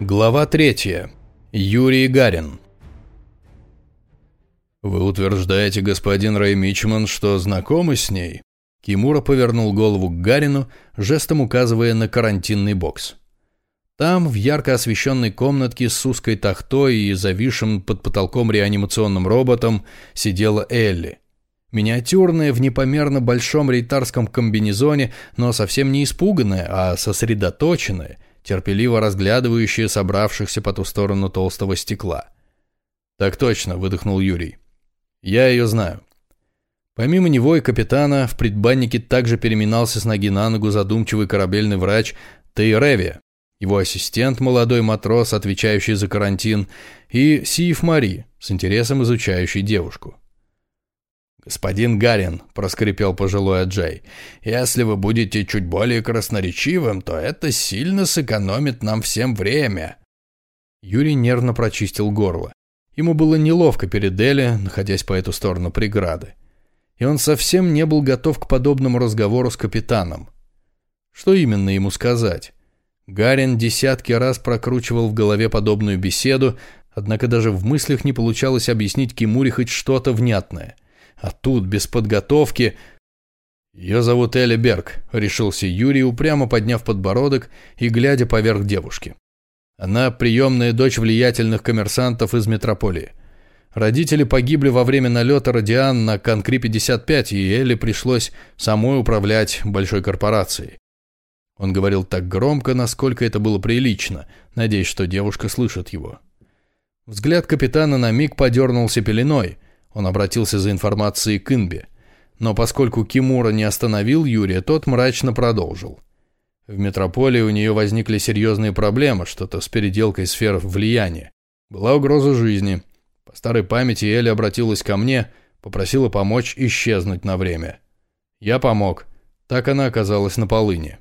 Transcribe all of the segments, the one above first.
Глава 3. Юрий Гарин. «Вы утверждаете, господин Рэй Мичман, что знакомы с ней?» Кимура повернул голову к Гарину, жестом указывая на карантинный бокс. Там, в ярко освещенной комнатке с узкой тахтой и зависшим под потолком реанимационным роботом, сидела Элли. Миниатюрная в непомерно большом рейтарском комбинезоне, но совсем не испуганная, а сосредоточенная – терпеливо разглядывающие собравшихся по ту сторону толстого стекла. «Так точно», — выдохнул Юрий. «Я ее знаю». Помимо него и капитана, в предбаннике также переминался с ноги на ногу задумчивый корабельный врач Тейревия, его ассистент, молодой матрос, отвечающий за карантин, и Сиев Мари, с интересом изучающий девушку. «Господин Гарин», — проскрипел пожилой Аджай, — «если вы будете чуть более красноречивым, то это сильно сэкономит нам всем время». Юрий нервно прочистил горло. Ему было неловко перед Элли, находясь по эту сторону преграды. И он совсем не был готов к подобному разговору с капитаном. Что именно ему сказать? Гарин десятки раз прокручивал в голове подобную беседу, однако даже в мыслях не получалось объяснить Кимури хоть что-то внятное – а тут, без подготовки... «Ее зовут Элли Берг», — решился Юрий, упрямо подняв подбородок и глядя поверх девушки. Она приемная дочь влиятельных коммерсантов из метрополии. Родители погибли во время налета «Радиан» на Конкри-55, и Элли пришлось самой управлять большой корпорацией. Он говорил так громко, насколько это было прилично, надеясь, что девушка слышит его. Взгляд капитана на миг подернулся пеленой — он обратился за информацией к Инбе. Но поскольку Кимура не остановил Юрия, тот мрачно продолжил. В метрополии у нее возникли серьезные проблемы, что-то с переделкой сфер влияния. Была угроза жизни. По старой памяти Элли обратилась ко мне, попросила помочь исчезнуть на время. Я помог. Так она оказалась на полыне.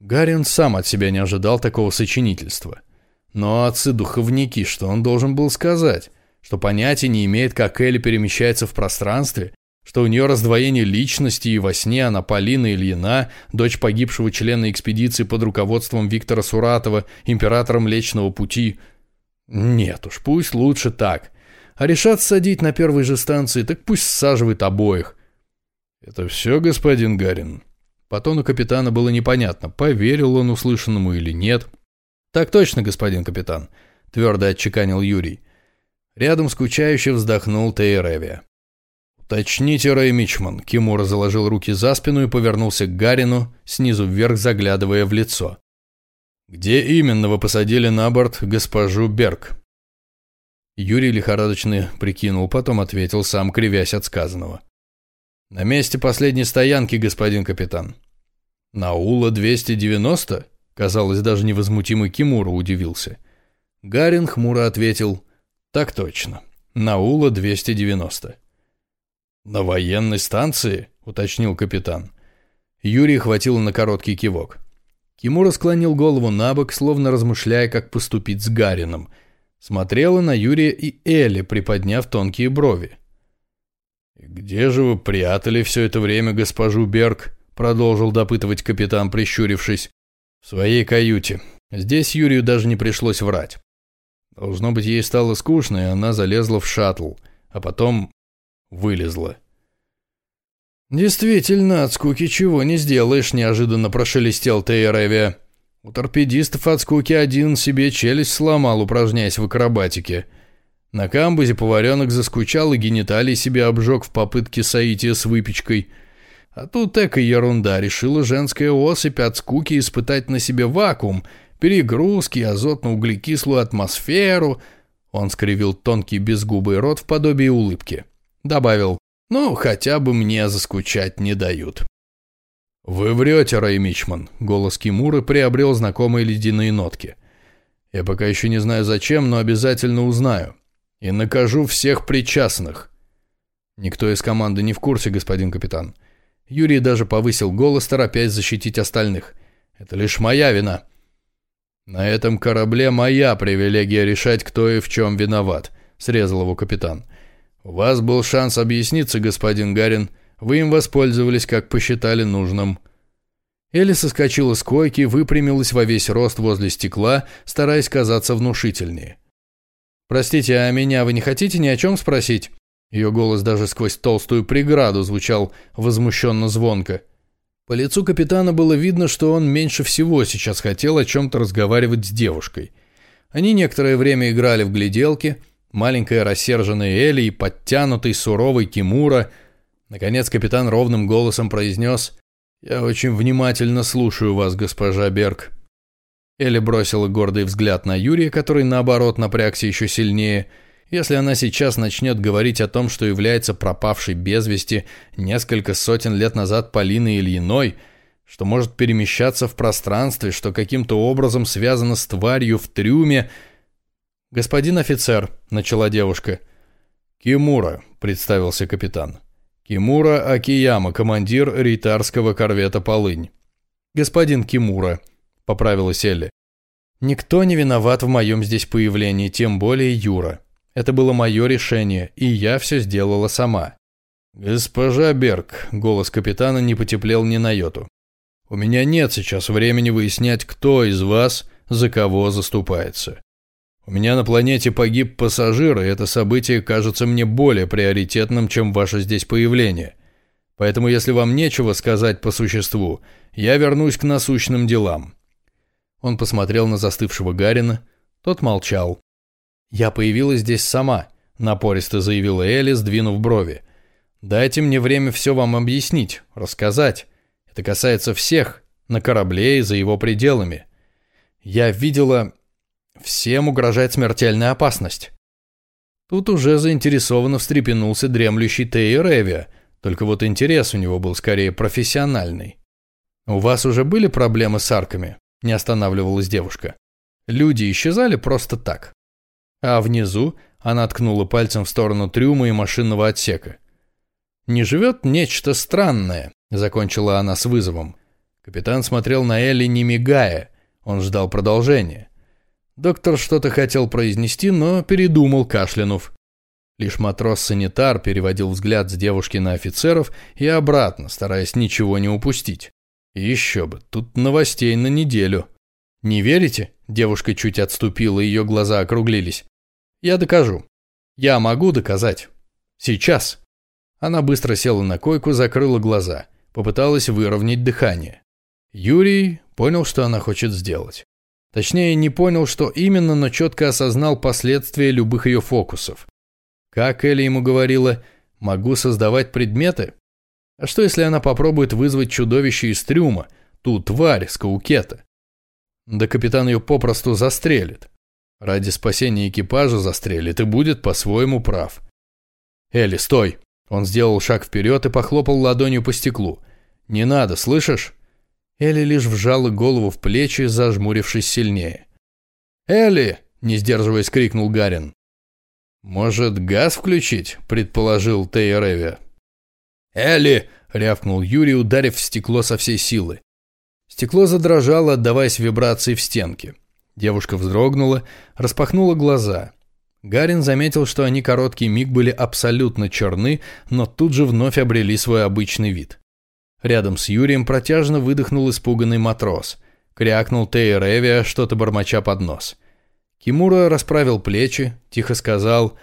Гарин сам от себя не ожидал такого сочинительства. Но отцы-духовники, что он должен был сказать? Что понятия не имеет, как Элли перемещается в пространстве, что у нее раздвоение личности и во сне она Полина Ильина, дочь погибшего члена экспедиции под руководством Виктора Суратова, императора Млечного Пути. Нет уж, пусть лучше так. А решат садить на первой же станции, так пусть саживают обоих. Это все, господин Гарин? По тону капитана было непонятно, поверил он услышанному или нет. Так точно, господин капитан, твердо отчеканил Юрий. Рядом скучающе вздохнул Тейреви. «Уточните, Рэй Мичман». Кимура заложил руки за спину и повернулся к Гарину, снизу вверх заглядывая в лицо. «Где именно вы посадили на борт госпожу Берг?» Юрий лихорадочно прикинул, потом ответил, сам кривясь от сказанного. «На месте последней стоянки, господин капитан». «Наула 290?» Казалось, даже невозмутимый Кимура удивился. Гарин хмуро ответил так точно. Наула 290. На военной станции, уточнил капитан. Юрий хватил на короткий кивок. Кимура склонил голову на бок, словно размышляя, как поступить с Гарином. Смотрела на Юрия и Элли, приподняв тонкие брови. «Где же вы прятали все это время госпожу Берг?» Продолжил допытывать капитан, прищурившись. «В своей каюте. Здесь Юрию даже не пришлось врать. Должно быть, ей стало скучно, и она залезла в шаттл, а потом вылезла. «Действительно, от скуки чего не сделаешь», — неожиданно прошелестел Тейревия. «У торпедистов от скуки один себе челюсть сломал, упражняясь в акробатике. На камбузе поваренок заскучал и гениталий себе обжег в попытке соития с выпечкой. А тут эка ерунда, решила женская особь от скуки испытать на себе вакуум — перегрузки, азотно-углекислую атмосферу. Он скривил тонкий безгубый рот в подобии улыбки. Добавил, ну, хотя бы мне заскучать не дают. «Вы врете, Рэй Мичман», — голос Кимуры приобрел знакомые ледяные нотки. «Я пока еще не знаю зачем, но обязательно узнаю. И накажу всех причастных». Никто из команды не в курсе, господин капитан. Юрий даже повысил голос, торопясь защитить остальных. «Это лишь моя вина. «На этом корабле моя привилегия решать, кто и в чем виноват», — срезал его капитан. «У вас был шанс объясниться, господин Гарин. Вы им воспользовались, как посчитали нужным». Элли соскочила с койки, выпрямилась во весь рост возле стекла, стараясь казаться внушительнее. «Простите, а меня вы не хотите ни о чем спросить?» Ее голос даже сквозь толстую преграду звучал возмущенно звонко. По лицу капитана было видно, что он меньше всего сейчас хотел о чем-то разговаривать с девушкой. Они некоторое время играли в гляделки, маленькая рассерженная Элли и подтянутый суровый Кимура. Наконец капитан ровным голосом произнес «Я очень внимательно слушаю вас, госпожа Берг». Элли бросила гордый взгляд на Юрия, который, наоборот, напрягся еще сильнее. Если она сейчас начнет говорить о том, что является пропавшей без вести несколько сотен лет назад Полиной Ильиной, что может перемещаться в пространстве, что каким-то образом связано с тварью в трюме... «Господин офицер», — начала девушка. «Кимура», — представился капитан. Кимура Акияма, командир рейтарского корвета «Полынь». «Господин Кимура», — поправилась Элли. «Никто не виноват в моем здесь появлении, тем более Юра. Это было мое решение, и я все сделала сама». «Госпожа Берг», — голос капитана не потеплел ни на йоту. «У меня нет сейчас времени выяснять, кто из вас за кого заступается. У меня на планете погиб пассажир, и это событие кажется мне более приоритетным, чем ваше здесь появление. Поэтому, если вам нечего сказать по существу, я вернусь к насущным делам». Он посмотрел на застывшего Гарина. Тот молчал. «Я появилась здесь сама», — напористо заявила Элли, сдвинув брови. «Дайте мне время все вам объяснить, рассказать. Это касается всех, на корабле и за его пределами. Я видела Всем угрожает смертельная опасность. Тут уже заинтересованно встрепенулся дремлющий Тей Ревия, только вот интерес у него был скорее профессиональный. «У вас уже были проблемы с арками?» – не останавливалась девушка. «Люди исчезали просто так». А внизу она ткнула пальцем в сторону трюма и машинного отсека. «Не живет нечто странное», – закончила она с вызовом. Капитан смотрел на Элли не мигая, он ждал продолжения. Доктор что-то хотел произнести, но передумал, кашлянув. Лишь матрос-санитар переводил взгляд с девушки на офицеров и обратно, стараясь ничего не упустить. еще бы, тут новостей на неделю. Не верите? Девушка чуть отступила, ее глаза округлились. Я докажу. Я могу доказать. Сейчас. Она быстро села на койку, закрыла глаза, попыталась выровнять дыхание. Юрий понял, что она хочет сделать. Точнее, не понял, что именно, но четко осознал последствия любых ее фокусов. Как Элли ему говорила, могу создавать предметы? А что, если она попробует вызвать чудовище из трюма, ту тварь с каукета? Да капитан ее попросту застрелит. Ради спасения экипажа застрелит и будет по-своему прав. «Элли, стой!» Он сделал шаг вперед и похлопал ладонью по стеклу. «Не надо, слышишь? Элли лишь вжала голову в плечи, зажмурившись сильнее. «Элли!» – не сдерживаясь, крикнул Гарин. «Может, газ включить?» – предположил Тейреви. «Элли!» – рявкнул Юрий, ударив в стекло со всей силы. Стекло задрожало, отдаваясь вибрации в стенке. Девушка вздрогнула, распахнула глаза. Гарин заметил, что они короткий миг были абсолютно черны, но тут же вновь обрели свой обычный вид. Рядом с Юрием протяжно выдохнул испуганный матрос. Крякнул Тей Ревия, что-то бормоча под нос. Кимура расправил плечи, тихо сказал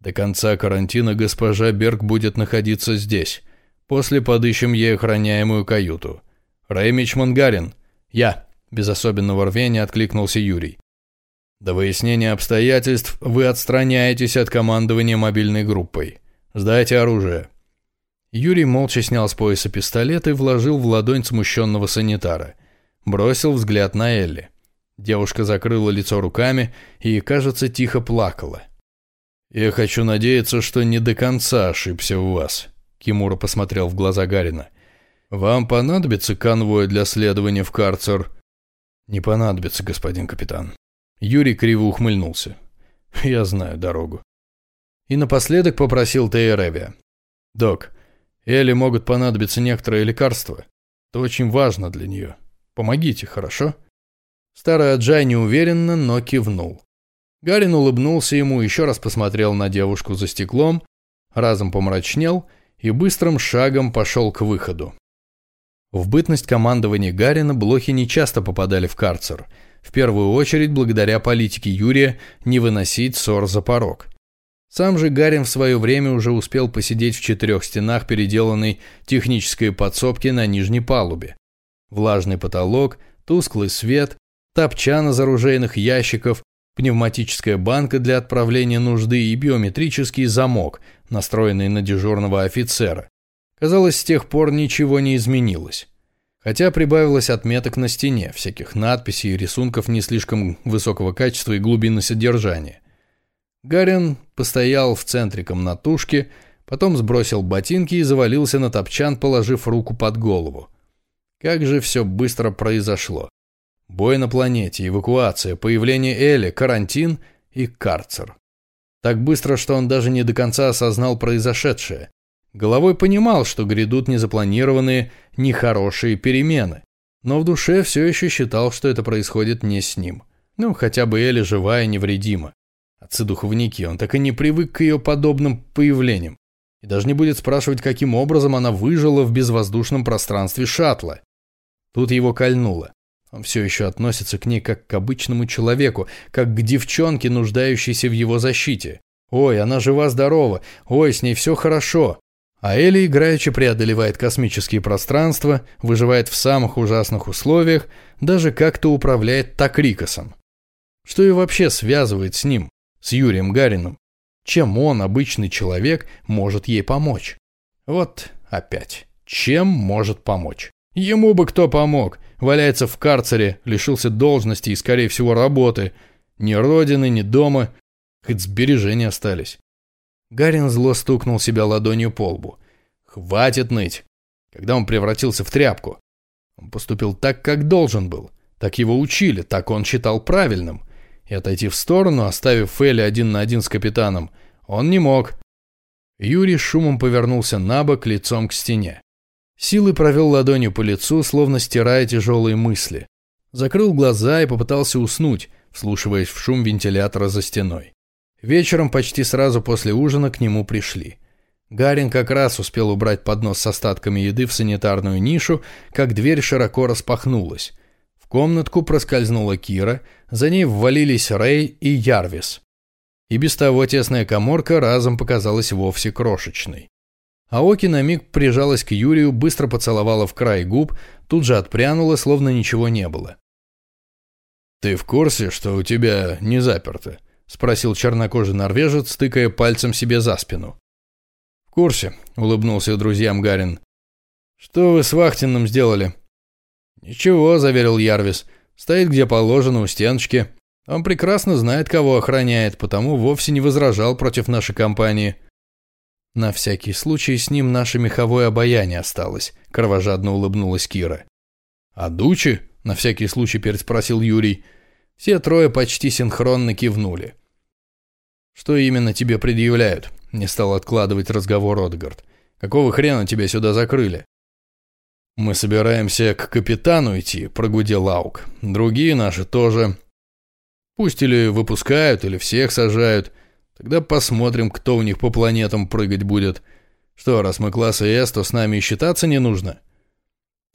«До конца карантина госпожа Берг будет находиться здесь. После подыщем ей охраняемую каюту. Реймич Мангарин». «Я», – без особенного рвения откликнулся Юрий. До выяснения обстоятельств вы отстраняетесь от командования мобильной группой. Сдайте оружие. Юрий молча снял с пояса пистолет и вложил в ладонь смущенного санитара. Бросил взгляд на Элли. Девушка закрыла лицо руками и, кажется, тихо плакала. «Я хочу надеяться, что не до конца ошибся в вас», — Кимура посмотрел в глаза Гарина. «Вам понадобится конвой для следования в карцер?» «Не понадобится, господин капитан». Юрий криво ухмыльнулся. «Я знаю дорогу». И напоследок попросил Тейревия. «Док, Элли могут понадобиться некоторые лекарства. Это очень важно для нее. Помогите, хорошо?» Старый Аджай неуверенно, но кивнул. Гарин улыбнулся ему, еще раз посмотрел на девушку за стеклом, разом помрачнел и быстрым шагом пошел к выходу. В бытность командования Гарина блохи не часто попадали в карцер, в первую очередь благодаря политике Юрия не выносить ссор за порог. Сам же Гарин в свое время уже успел посидеть в четырех стенах переделанной технической подсобки на нижней палубе. Влажный потолок, тусклый свет, топчан из оружейных ящиков, пневматическая банка для отправления нужды и биометрический замок, настроенный на дежурного офицера. Казалось, с тех пор ничего не изменилось. Хотя прибавилось отметок на стене, всяких надписей и рисунков не слишком высокого качества и глубины содержания. Гарин постоял в центре комнатушки, потом сбросил ботинки и завалился на топчан, положив руку под голову. Как же все быстро произошло. Бой на планете, эвакуация, появление Эли, карантин и карцер. Так быстро, что он даже не до конца осознал произошедшее. Головой понимал, что грядут незапланированные, нехорошие перемены. Но в душе все еще считал, что это происходит не с ним. Ну, хотя бы Эли жива и невредима. Отцы-духовники, он так и не привык к ее подобным появлениям. И даже не будет спрашивать, каким образом она выжила в безвоздушном пространстве шаттла. Тут его кольнуло. Он все еще относится к ней как к обычному человеку, как к девчонке, нуждающейся в его защите. Ой, она жива-здорова, ой, с ней все хорошо. А Элли играючи преодолевает космические пространства, выживает в самых ужасных условиях, даже как-то управляет Такрикосом. Что и вообще связывает с ним? с Юрием Гарином. Чем он, обычный человек, может ей помочь? Вот опять. Чем может помочь? Ему бы кто помог. Валяется в карцере, лишился должности и, скорее всего, работы. Ни родины, ни дома. Хоть сбережения остались. Гарин зло стукнул себя ладонью по лбу. Хватит ныть. Когда он превратился в тряпку. Он поступил так, как должен был. Так его учили, так он считал правильным и отойти в сторону, оставив Фелли один на один с капитаном, он не мог. Юрий шумом повернулся на бок лицом к стене. Силой провел ладонью по лицу, словно стирая тяжелые мысли. Закрыл глаза и попытался уснуть, вслушиваясь в шум вентилятора за стеной. Вечером, почти сразу после ужина, к нему пришли. Гарин как раз успел убрать поднос с остатками еды в санитарную нишу, как дверь широко распахнулась комнатку проскользнула Кира, за ней ввалились Рэй и Ярвис. И без того тесная коморка разом показалась вовсе крошечной. Аоки на миг прижалась к Юрию, быстро поцеловала в край губ, тут же отпрянула, словно ничего не было. «Ты в курсе, что у тебя не заперто?» – спросил чернокожий норвежец, тыкая пальцем себе за спину. «В курсе», – улыбнулся друзьям Гарин. «Что вы с Вахтиным сделали?» «Ничего», — заверил Ярвис. «Стоит где положено, у стеночки. Он прекрасно знает, кого охраняет, потому вовсе не возражал против нашей компании». «На всякий случай с ним наше меховое обаяние осталось», — кровожадно улыбнулась Кира. «А Дучи?» — на всякий случай переспросил Юрий. Все трое почти синхронно кивнули. «Что именно тебе предъявляют?» — не стал откладывать разговор Отгард. «Какого хрена тебя сюда закрыли?» «Мы собираемся к капитану идти», — прогудел Аук. «Другие наши тоже. Пусть или выпускают, или всех сажают. Тогда посмотрим, кто у них по планетам прыгать будет. Что, раз мы класса С, то с нами и считаться не нужно?»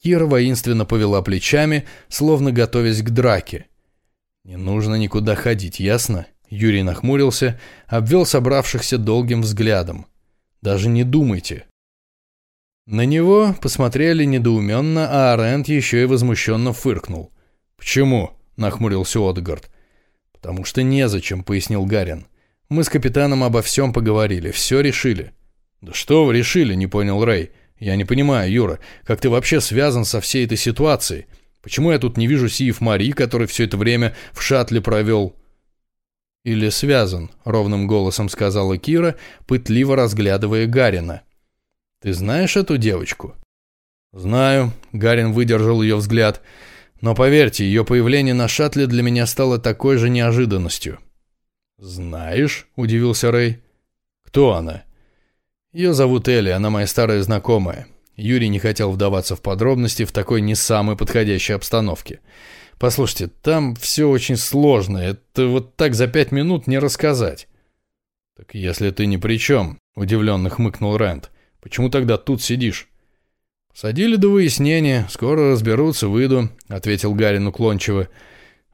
Кира воинственно повела плечами, словно готовясь к драке. «Не нужно никуда ходить, ясно?» Юрий нахмурился, обвел собравшихся долгим взглядом. «Даже не думайте, на него посмотрели недоуменно, а Арент еще и возмущенно фыркнул. «Почему?» — нахмурился Одгард. «Потому что незачем», — пояснил Гарин. «Мы с капитаном обо всем поговорили, все решили». «Да что вы решили?» — не понял Рэй. «Я не понимаю, Юра, как ты вообще связан со всей этой ситуацией? Почему я тут не вижу Сиев Мари, который все это время в шаттле провел?» «Или связан», — ровным голосом сказала Кира, пытливо разглядывая Гарина. Ты знаешь эту девочку?» «Знаю», — Гарин выдержал ее взгляд. «Но поверьте, ее появление на шаттле для меня стало такой же неожиданностью». «Знаешь?» — удивился Рэй. «Кто она?» «Ее зовут Элли, она моя старая знакомая». Юрий не хотел вдаваться в подробности в такой не самой подходящей обстановке. «Послушайте, там все очень сложно, это вот так за пять минут не рассказать». «Так если ты ни при чем», — удивленно хмыкнул Рэнд. Почему тогда тут сидишь? «Садили до выяснения, скоро разберутся, выйду», — ответил Гарин уклончиво.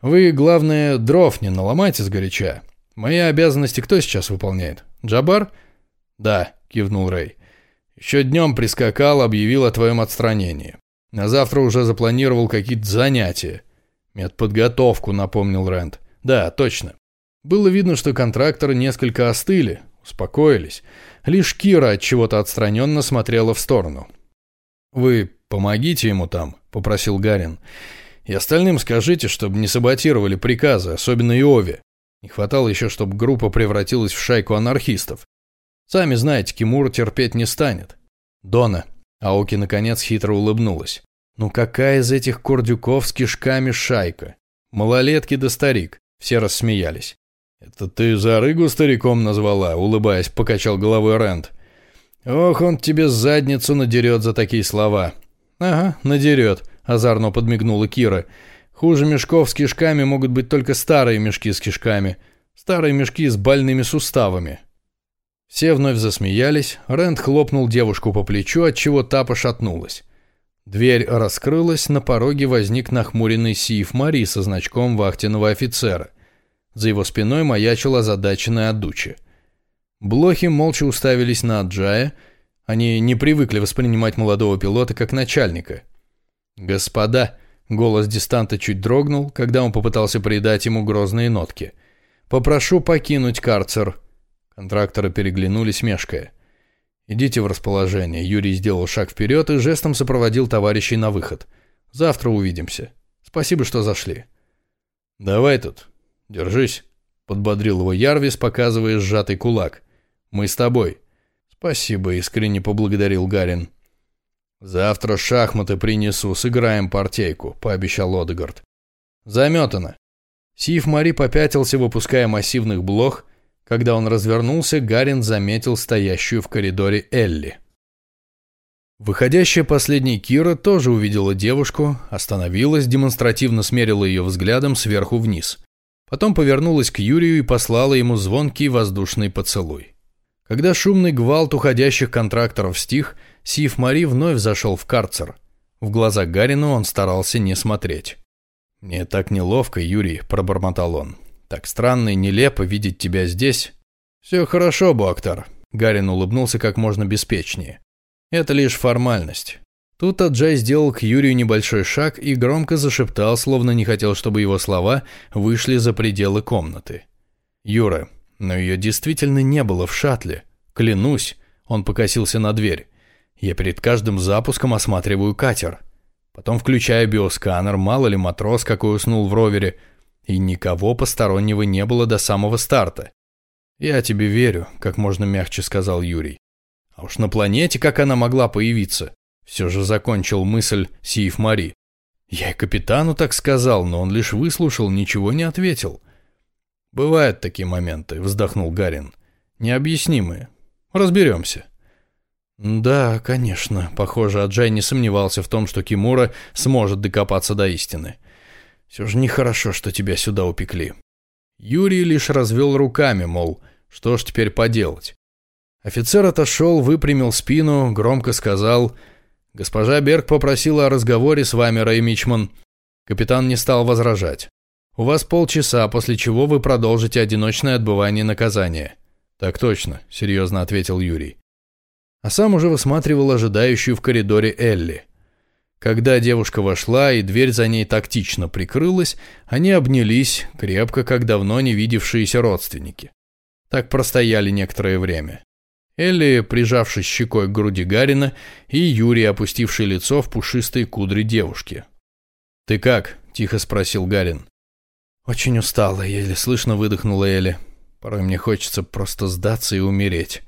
«Вы, главное, дров не наломайте сгоряча. Мои обязанности кто сейчас выполняет? Джабар?» «Да», — кивнул Рэй. «Еще днем прискакал, объявил о твоем отстранении. На завтра уже запланировал какие-то занятия. Медподготовку, напомнил Рэнд. Да, точно. Было видно, что контракторы несколько остыли, успокоились. Лишь Кира от чего-то отстраненно смотрела в сторону. «Вы помогите ему там», — попросил Гарин. «И остальным скажите, чтобы не саботировали приказы, особенно Иове. Не хватало еще, чтобы группа превратилась в шайку анархистов. Сами знаете, Кимур терпеть не станет. Дона». Аоки наконец хитро улыбнулась. «Ну какая из этих курдюков с кишками шайка? Малолетки да старик». Все рассмеялись. «Это ты за рыгу стариком назвала?» — улыбаясь, покачал головой Рэнд. «Ох, он тебе задницу надерет за такие слова». «Ага, надерет», — озорно подмигнула Кира. «Хуже мешков с кишками могут быть только старые мешки с кишками. Старые мешки с больными суставами». Все вновь засмеялись. Рэнд хлопнул девушку по плечу, отчего та пошатнулась. Дверь раскрылась, на пороге возник нахмуренный Сиев Мари со значком вахтенного офицера. За его спиной маячила озадаченная Адучи. Блохи молча уставились на Аджая. Они не привыкли воспринимать молодого пилота как начальника. «Господа!» — голос дистанта чуть дрогнул, когда он попытался придать ему грозные нотки. «Попрошу покинуть карцер». Контракторы переглянулись, мешкая. «Идите в расположение». Юрий сделал шаг вперед и жестом сопроводил товарищей на выход. «Завтра увидимся. Спасибо, что зашли». «Давай тут. Держись», — подбодрил его Ярвис, показывая сжатый кулак. Мы с тобой». «Спасибо», — искренне поблагодарил Гарин. «Завтра шахматы принесу, сыграем партейку», — пообещал Одегард. «Заметано». Сив Мари попятился, выпуская массивных блох. Когда он развернулся, Гарин заметил стоящую в коридоре Элли. Выходящая последней Кира тоже увидела девушку, остановилась, демонстративно смерила ее взглядом сверху вниз. Потом повернулась к Юрию и послала ему звонкий воздушный поцелуй. Когда шумный гвалт уходящих контракторов стих, Сив Мари вновь зашел в карцер. В глаза Гарину он старался не смотреть. «Мне так неловко, Юрий», – пробормотал он. «Так странно и нелепо видеть тебя здесь». «Все хорошо, Буактар», – Гарин улыбнулся как можно беспечнее. «Это лишь формальность». Тут Аджай сделал к Юрию небольшой шаг и громко зашептал, словно не хотел, чтобы его слова вышли за пределы комнаты. «Юра, но ее действительно не было в шаттле. Клянусь, он покосился на дверь. Я перед каждым запуском осматриваю катер. Потом включаю биосканер, мало ли матрос какой уснул в ровере. И никого постороннего не было до самого старта. «Я тебе верю», — как можно мягче сказал Юрий. «А уж на планете как она могла появиться?» Все же закончил мысль Сиев Мари. Я и капитану так сказал, но он лишь выслушал, ничего не ответил. «Бывают такие моменты», — вздохнул Гарин. «Необъяснимые. Разберемся». «Да, конечно». Похоже, Аджай не сомневался в том, что Кимура сможет докопаться до истины. «Все же нехорошо, что тебя сюда упекли». Юрий лишь развел руками, мол, что ж теперь поделать. Офицер отошел, выпрямил спину, громко сказал «Госпожа Берг попросила о разговоре с вами, Рэй Мичман». Капитан не стал возражать. У вас полчаса, после чего вы продолжите одиночное отбывание наказания». «Так точно», — серьезно ответил Юрий. А сам уже высматривал ожидающую в коридоре Элли. Когда девушка вошла и дверь за ней тактично прикрылась, они обнялись, крепко, как давно не видевшиеся родственники. Так простояли некоторое время. Элли, прижавшись щекой к груди Гарина, и Юрий, опустивший лицо в пушистые кудри девушки. «Ты как?» – тихо спросил Гарин. «Очень устала», — еле слышно выдохнула Элли. «Порой мне хочется просто сдаться и умереть».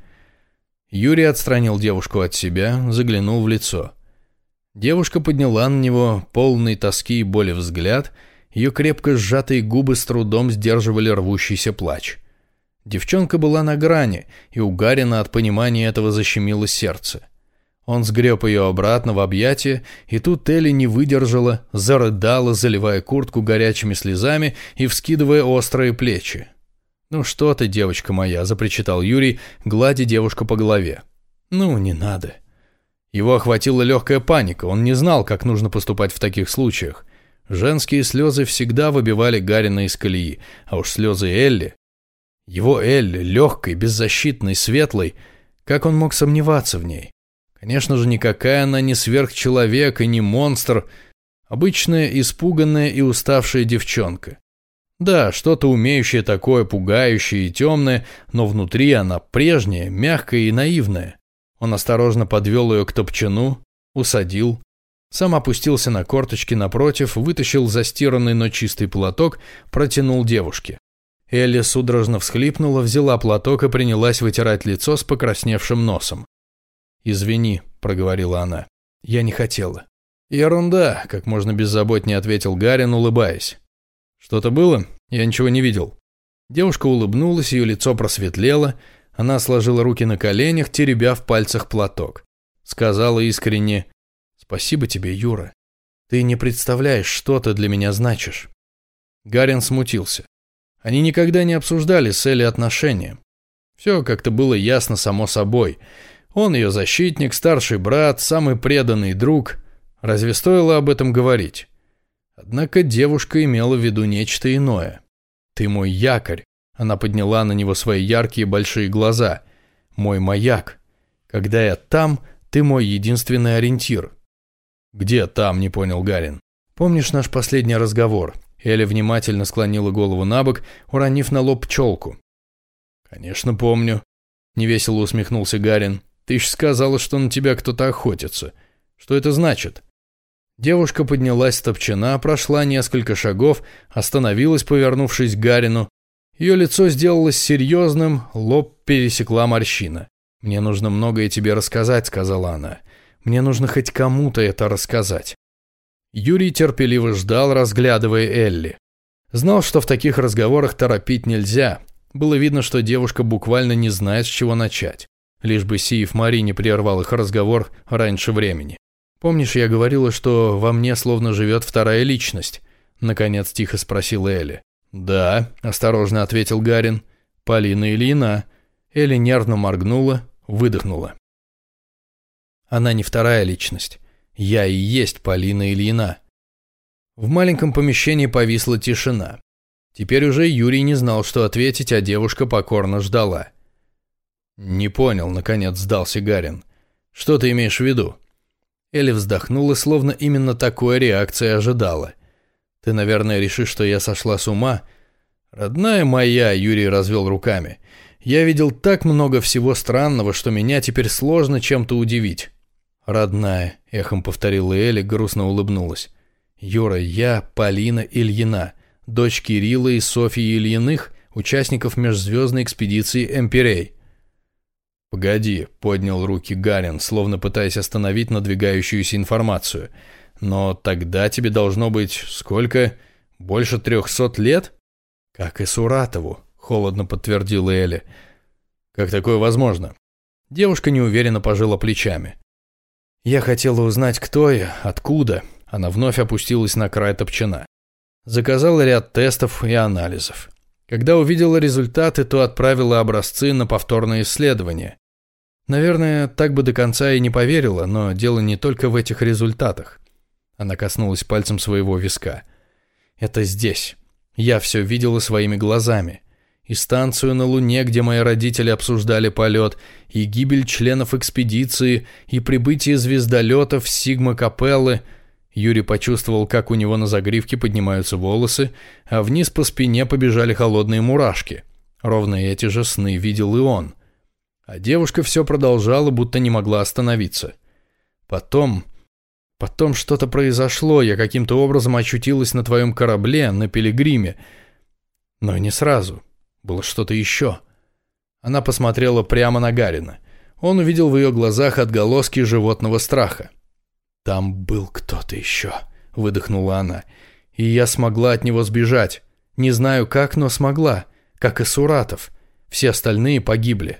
Юрий отстранил девушку от себя, заглянул в лицо. Девушка подняла на него полный тоски и боли взгляд, ее крепко сжатые губы с трудом сдерживали рвущийся плач. Девчонка была на грани, и у Гарина от понимания этого защемило сердце. Он сгреб ее обратно в объятия, и тут Элли не выдержала, зарыдала, заливая куртку горячими слезами и вскидывая острые плечи. «Ну что ты, девочка моя», — запричитал Юрий, гладя девушку по голове. «Ну, не надо». Его охватила легкая паника, он не знал, как нужно поступать в таких случаях. Женские слезы всегда выбивали Гарина из колеи, а уж слезы Элли... Его Элли, легкой, беззащитной, светлой, как он мог сомневаться в ней? Конечно же, никакая она не сверхчеловек и не монстр, обычная испуганная и уставшая девчонка. Да, что-то умеющее такое, пугающее и темное, но внутри она прежняя, мягкая и наивная. Он осторожно подвел ее к топчану, усадил, сам опустился на корточки напротив, вытащил застиранный, но чистый платок, протянул девушке. Элли судорожно всхлипнула, взяла платок и принялась вытирать лицо с покрасневшим носом. «Извини», — проговорила она, — «я не хотела». «Ерунда», — как можно беззаботнее ответил Гарин, улыбаясь. «Что-то было? Я ничего не видел». Девушка улыбнулась, ее лицо просветлело, она сложила руки на коленях, теребя в пальцах платок. Сказала искренне «Спасибо тебе, Юра. Ты не представляешь, что ты для меня значишь». Гарин смутился. Они никогда не обсуждали с Элли отношения. Все как-то было ясно само собой. Он ее защитник, старший брат, самый преданный друг. Разве стоило об этом говорить? Однако девушка имела в виду нечто иное. «Ты мой якорь», — она подняла на него свои яркие большие глаза. «Мой маяк. Когда я там, ты мой единственный ориентир». «Где там?» — не понял Гарин. «Помнишь наш последний разговор? Эля внимательно склонила голову на бок, уронив на лоб пчелку. «Конечно, помню», — невесело усмехнулся Гарин. «Ты еще сказала, что на тебя кто-то охотится. Что это значит?» Девушка поднялась с топчана, прошла несколько шагов, остановилась, повернувшись к Гарину. Ее лицо сделалось серьезным, лоб пересекла морщина. «Мне нужно многое тебе рассказать», — сказала она. «Мне нужно хоть кому-то это рассказать». Юрий терпеливо ждал, разглядывая Элли. Знал, что в таких разговорах торопить нельзя. Было видно, что девушка буквально не знает, с чего начать. Лишь бы Сиев Мари не прервал их разговор раньше времени. «Помнишь, я говорила, что во мне словно живет вторая личность?» Наконец тихо спросила Элли. «Да», – осторожно ответил Гарин. «Полина Ильина». Элли нервно моргнула, выдохнула. «Она не вторая личность. Я и есть Полина Ильина. В маленьком помещении повисла тишина. Теперь уже Юрий не знал, что ответить, а девушка покорно ждала. «Не понял», — наконец сдался Гарин. «Что ты имеешь в виду?» Элли вздохнула, словно именно такой реакции ожидала. «Ты, наверное, решишь, что я сошла с ума?» «Родная моя», — Юрий развел руками. «Я видел так много всего странного, что меня теперь сложно чем-то удивить. «Родная», — эхом повторила Эля, грустно улыбнулась. «Юра, я Полина Ильина, дочь Кирилла и Софьи Ильиных, участников межзвездной экспедиции «Эмпирей». «Погоди», — поднял руки Гарин, словно пытаясь остановить надвигающуюся информацию. «Но тогда тебе должно быть сколько? Больше трехсот лет?» «Как и Суратову», — холодно подтвердила Эля. «Как такое возможно?» Девушка неуверенно пожала плечами. Я хотела узнать, кто я, откуда. Она вновь опустилась на край топчана. Заказала ряд тестов и анализов. Когда увидела результаты, то отправила образцы на повторное исследование. Наверное, так бы до конца и не поверила, но дело не только в этих результатах. Она коснулась пальцем своего виска. Это здесь. Я все видела своими глазами и станцию на Луне, где мои родители обсуждали полет, и гибель членов экспедиции, и прибытие звездолетов Сигма Капеллы. Юрий почувствовал, как у него на загривке поднимаются волосы, а вниз по спине побежали холодные мурашки. Ровно эти же сны видел и он. А девушка все продолжала, будто не могла остановиться. Потом... Потом что-то произошло, я каким-то образом очутилась на твоем корабле, на Пилигриме. Но не сразу. Было что-то еще. Она посмотрела прямо на Гарина. Он увидел в ее глазах отголоски животного страха. «Там был кто-то еще», — выдохнула она. «И я смогла от него сбежать. Не знаю как, но смогла. Как и Суратов. Все остальные погибли».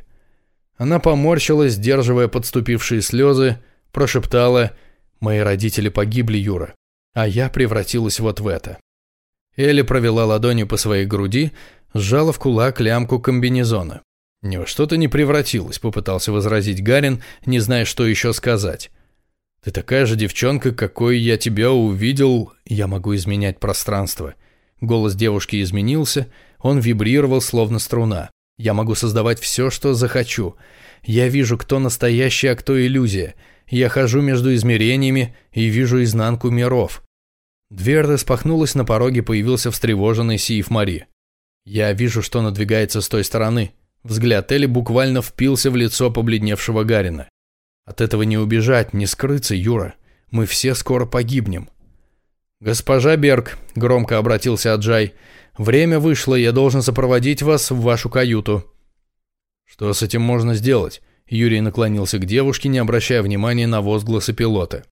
Она поморщилась, сдерживая подступившие слезы, прошептала «Мои родители погибли, Юра, а я превратилась вот в это». Элли провела ладонью по своей груди, сжала в кулак лямку комбинезона. «Не во что-то не превратилось», — попытался возразить Гарин, не зная, что еще сказать. Ты такая же девчонка, какой я тебя увидел. Я могу изменять пространство. Голос девушки изменился, он вибрировал, словно струна. Я могу создавать все, что захочу. Я вижу, кто настоящий, а кто иллюзия. Я хожу между измерениями и вижу изнанку миров. Дверь распахнулась, на пороге появился встревоженный Сиев Мари. Я вижу, что надвигается с той стороны. Взгляд Элли буквально впился в лицо побледневшего Гарина. От этого не убежать, не скрыться, Юра. Мы все скоро погибнем. «Госпожа Берг», — громко обратился Аджай, — «время вышло, я должен сопроводить вас в вашу каюту». «Что с этим можно сделать?» Юрий наклонился к девушке, не обращая внимания на возгласы пилота.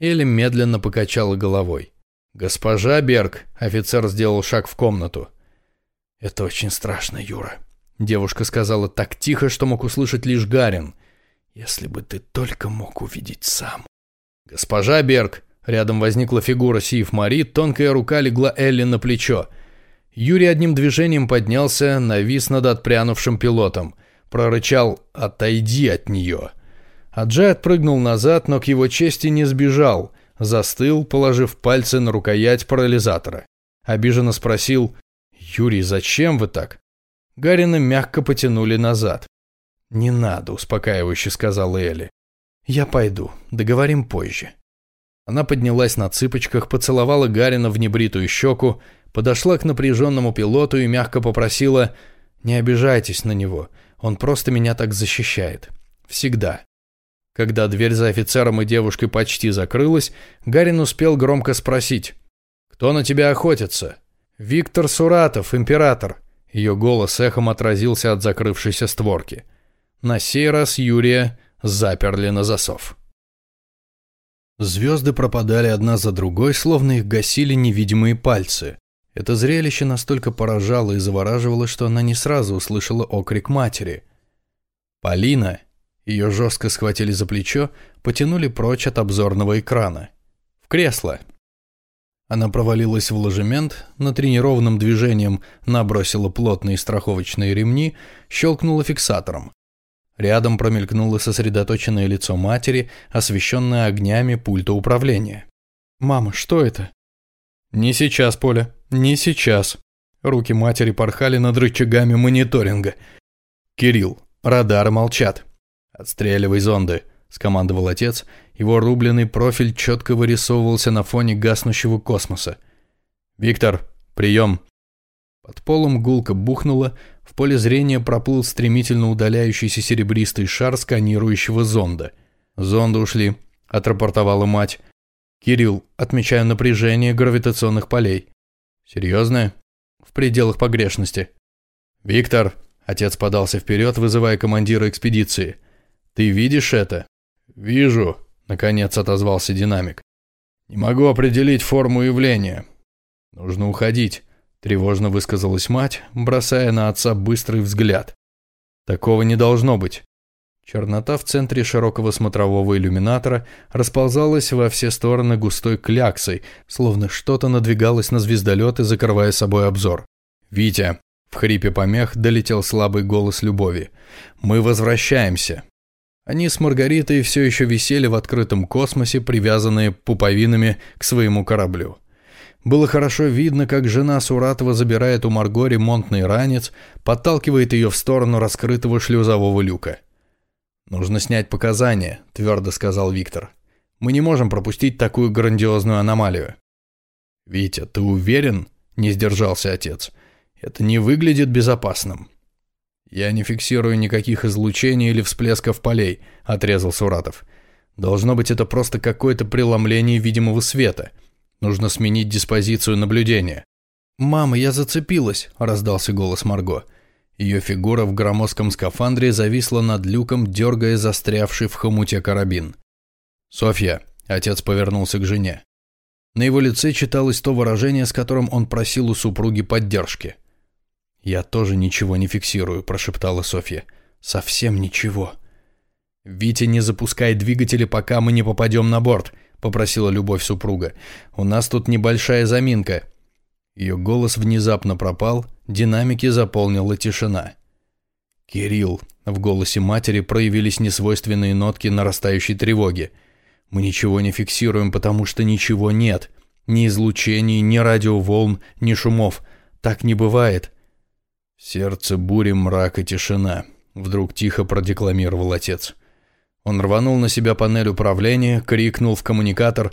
Элли медленно покачала головой. «Госпожа Берг», — офицер сделал шаг в комнату. «Это очень страшно, Юра», — девушка сказала так тихо, что мог услышать лишь Гарин. «Если бы ты только мог увидеть сам». «Госпожа Берг», Рядом возникла фигура Сив Мари, тонкая рука легла Элли на плечо. Юрий одним движением поднялся, навис над отпрянувшим пилотом. Прорычал «Отойди от нее!». Аджай отпрыгнул назад, но к его чести не сбежал. Застыл, положив пальцы на рукоять парализатора. Обиженно спросил «Юрий, зачем вы так?» Гарина мягко потянули назад. «Не надо», — успокаивающе сказала Элли. «Я пойду. Договорим позже». Она поднялась на цыпочках, поцеловала Гарина в небритую щеку, подошла к напряженному пилоту и мягко попросила «Не обижайтесь на него, он просто меня так защищает. Всегда». Когда дверь за офицером и девушкой почти закрылась, Гарин успел громко спросить «Кто на тебя охотится?» «Виктор Суратов, император». Ее голос эхом отразился от закрывшейся створки. На сей раз Юрия заперли на засов. Звезды пропадали одна за другой, словно их гасили невидимые пальцы. Это зрелище настолько поражало и завораживало, что она не сразу услышала окрик матери. «Полина!» Ее жестко схватили за плечо, потянули прочь от обзорного экрана. «В кресло!» Она провалилась в ложемент, натренированным движением набросила плотные страховочные ремни, щелкнула фиксатором. Рядом промелькнуло сосредоточенное лицо матери, освещенное огнями пульта управления. «Мама, что это?» «Не сейчас, Поля, не сейчас». Руки матери порхали над рычагами мониторинга. «Кирилл, радары молчат». «Отстреливай зонды», — скомандовал отец. Его рубленый профиль четко вырисовывался на фоне гаснущего космоса. «Виктор, прием». Под полом гулко бухнуло, в поле зрения проплыл стремительно удаляющийся серебристый шар сканирующего зонда. «Зонды ушли», — отрапортовала мать. «Кирилл, отмечаю напряжение гравитационных полей». «Серьезное?» «В пределах погрешности». «Виктор», — отец подался вперед, вызывая командира экспедиции. «Ты видишь это?» «Вижу», — наконец отозвался динамик. «Не могу определить форму явления. Нужно уходить. Тревожно высказалась мать, бросая на отца быстрый взгляд. Такого не должно быть. Чернота в центре широкого смотрового иллюминатора расползалась во все стороны густой кляксой, словно что-то надвигалось на звездолеты, закрывая собой обзор. «Витя!» — в хрипе помех долетел слабый голос Любови. «Мы возвращаемся!» Они с Маргаритой все еще висели в открытом космосе, привязанные пуповинами к своему кораблю. Было хорошо видно, как жена Суратова забирает у Марго ремонтный ранец, подталкивает ее в сторону раскрытого шлюзового люка. «Нужно снять показания», – твердо сказал Виктор. «Мы не можем пропустить такую грандиозную аномалию». «Витя, ты уверен?» – не сдержался отец. «Это не выглядит безопасным». «Я не фиксирую никаких излучений или всплесков полей», – отрезал Суратов. «Должно быть, это просто какое-то преломление видимого света». Нужно сменить диспозицию наблюдения. «Мама, я зацепилась», – раздался голос Марго. Ее фигура в громоздком скафандре зависла над люком, дергая застрявший в хомуте карабин. «Софья», – отец повернулся к жене. На его лице читалось то выражение, с которым он просил у супруги поддержки. «Я тоже ничего не фиксирую», – прошептала Софья. «Совсем ничего». «Витя, не запускай двигатели, пока мы не попадем на борт попросила любовь супруга. «У нас тут небольшая заминка». Ее голос внезапно пропал, динамики заполнила тишина. «Кирилл», — в голосе матери проявились несвойственные нотки нарастающей тревоги. Мы ничего не фиксируем, потому что ничего нет. Ни излучений, ни радиоволн, ни шумов. Так не бывает. Сердце бури, мрак и тишина. Вдруг тихо продекламировал отец. Он рванул на себя панель управления, крикнул в коммуникатор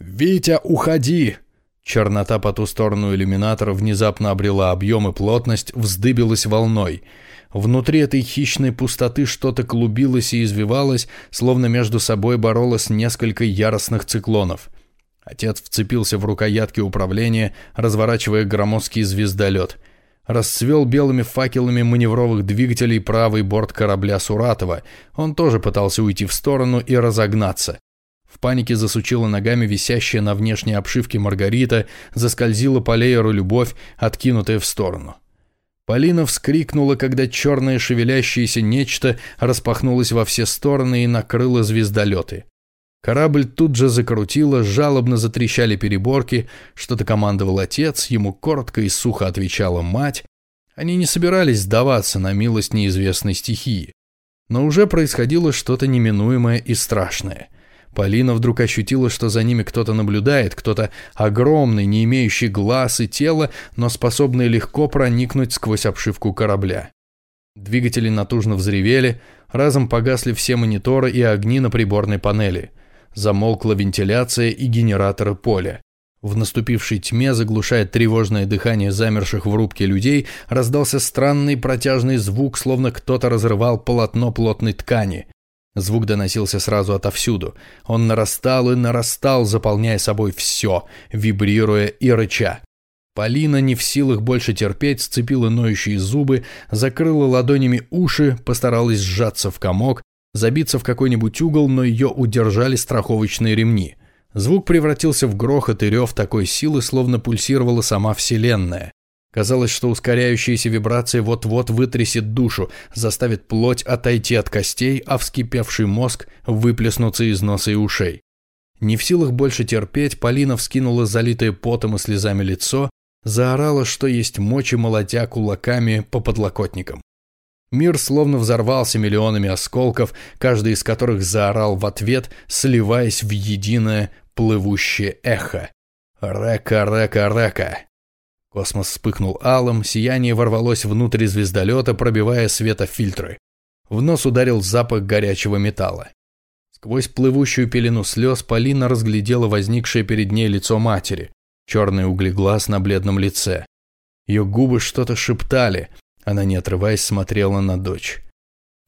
«Витя, уходи!» Чернота по ту сторону иллюминатора внезапно обрела объем и плотность, вздыбилась волной. Внутри этой хищной пустоты что-то клубилось и извивалось, словно между собой боролось несколько яростных циклонов. Отец вцепился в рукоятки управления, разворачивая громоздкий звездолет. Расцвел белыми факелами маневровых двигателей правый борт корабля Суратова. Он тоже пытался уйти в сторону и разогнаться. В панике засучила ногами висящая на внешней обшивке Маргарита, заскользила по лееру любовь, откинутая в сторону. Полина вскрикнула, когда черное шевелящееся нечто распахнулось во все стороны и накрыло звездолеты. Корабль тут же закрутило, жалобно затрещали переборки, что-то командовал отец, ему коротко и сухо отвечала мать. Они не собирались сдаваться на милость неизвестной стихии. Но уже происходило что-то неминуемое и страшное – Полина вдруг ощутила, что за ними кто-то наблюдает, кто-то огромный, не имеющий глаз и тела, но способный легко проникнуть сквозь обшивку корабля. Двигатели натужно взревели, разом погасли все мониторы и огни на приборной панели. Замолкла вентиляция и генераторы поля. В наступившей тьме, заглушая тревожное дыхание замерших в рубке людей, раздался странный протяжный звук, словно кто-то разрывал полотно плотной ткани. Звук доносился сразу отовсюду. Он нарастал и нарастал, заполняя собой все, вибрируя и рыча. Полина, не в силах больше терпеть, сцепила ноющие зубы, закрыла ладонями уши, постаралась сжаться в комок, забиться в какой-нибудь угол, но ее удержали страховочные ремни. Звук превратился в грохот и рев такой силы, словно пульсировала сама Вселенная. Казалось, что ускоряющаяся вибрация вот-вот вытрясет душу, заставит плоть отойти от костей, а вскипевший мозг выплеснуться из носа и ушей. Не в силах больше терпеть, Полина вскинула залитое потом и слезами лицо, заорала, что есть мочи, молотя кулаками по подлокотникам. Мир словно взорвался миллионами осколков, каждый из которых заорал в ответ, сливаясь в единое плывущее эхо. «Река, река, река!» Космос вспыхнул алым, сияние ворвалось внутрь звездолета, пробивая светофильтры. В нос ударил запах горячего металла. Сквозь плывущую пелену слез Полина разглядела возникшее перед ней лицо матери, черный углеглаз на бледном лице. Ее губы что-то шептали, она, не отрываясь, смотрела на дочь.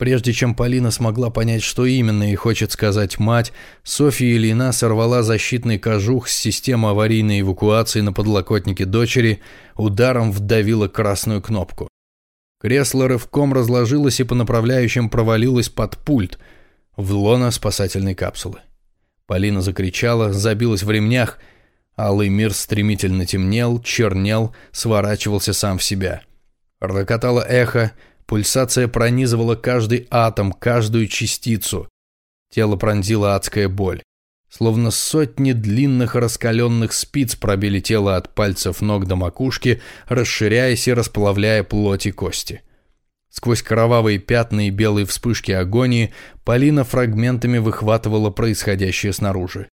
Прежде чем Полина смогла понять, что именно ей хочет сказать мать, Софья Ильина сорвала защитный кожух с системы аварийной эвакуации на подлокотнике дочери, ударом вдавила красную кнопку. Кресло рывком разложилось и по направляющим провалилось под пульт в лоно спасательной капсулы. Полина закричала, забилась в ремнях. Алый мир стремительно темнел, чернел, сворачивался сам в себя. Рокотало эхо, Пульсация пронизывала каждый атом, каждую частицу. Тело пронзила адская боль. Словно сотни длинных раскаленных спиц пробили тело от пальцев ног до макушки, расширяясь и расплавляя плоть и кости. Сквозь кровавые пятна и белые вспышки агонии Полина фрагментами выхватывала происходящее снаружи.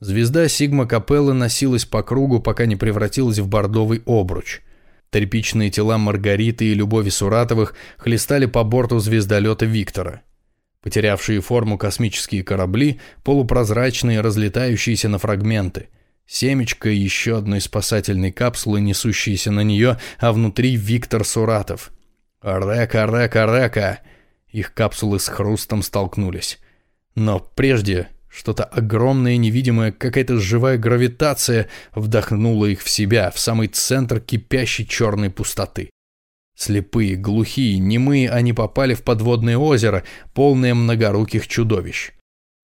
Звезда Сигма Капеллы носилась по кругу, пока не превратилась в бордовый обруч – Тряпичные тела Маргариты и Любови Суратовых хлестали по борту звездолета Виктора. Потерявшие форму космические корабли, полупрозрачные, разлетающиеся на фрагменты. Семечко еще одной спасательной капсулы, несущиеся на нее, а внутри Виктор Суратов. «Река, река, река!» Их капсулы с хрустом столкнулись. Но прежде что-то огромное, невидимое, какая-то живая гравитация вдохнула их в себя, в самый центр кипящей черной пустоты. Слепые, глухие, немые они попали в подводное озеро, полное многоруких чудовищ.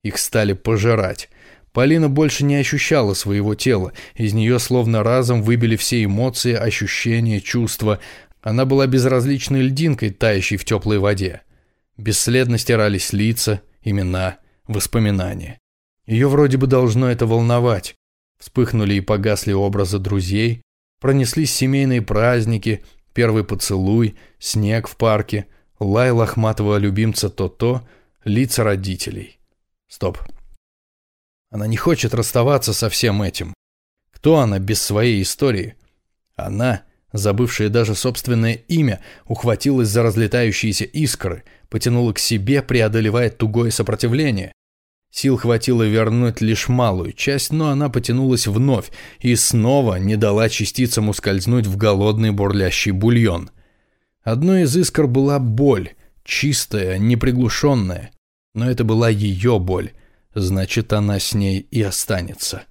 Их стали пожирать. Полина больше не ощущала своего тела, из нее словно разом выбили все эмоции, ощущения, чувства. Она была безразличной льдинкой, тающей в теплой воде. Бесследно стирались лица, имена – воспоминания. Ее вроде бы должно это волновать. Вспыхнули и погасли образы друзей, пронеслись семейные праздники, первый поцелуй, снег в парке, лай лохматого любимца То-То, лица родителей. Стоп. Она не хочет расставаться со всем этим. Кто она без своей истории? Она, забывшая даже собственное имя, ухватилась за разлетающиеся искры, потянула к себе, преодолевая тугое сопротивление. Сил хватило вернуть лишь малую часть, но она потянулась вновь и снова не дала частицам ускользнуть в голодный бурлящий бульон. Одной из искр была боль, чистая, неприглушенная. Но это была ее боль, значит, она с ней и останется.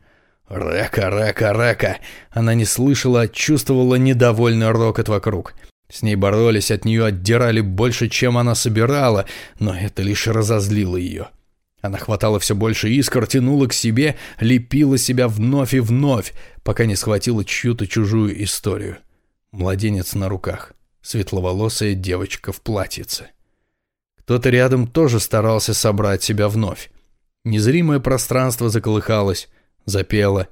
«Река, река, река!» Она не слышала, а чувствовала недовольный рокот вокруг. С ней боролись, от нее отдирали больше, чем она собирала, но это лишь разозлило ее. Она хватала все больше искр, тянула к себе, лепила себя вновь и вновь, пока не схватила чью-то чужую историю. Младенец на руках, светловолосая девочка в платьице. Кто-то рядом тоже старался собрать себя вновь. Незримое пространство заколыхалось, запело.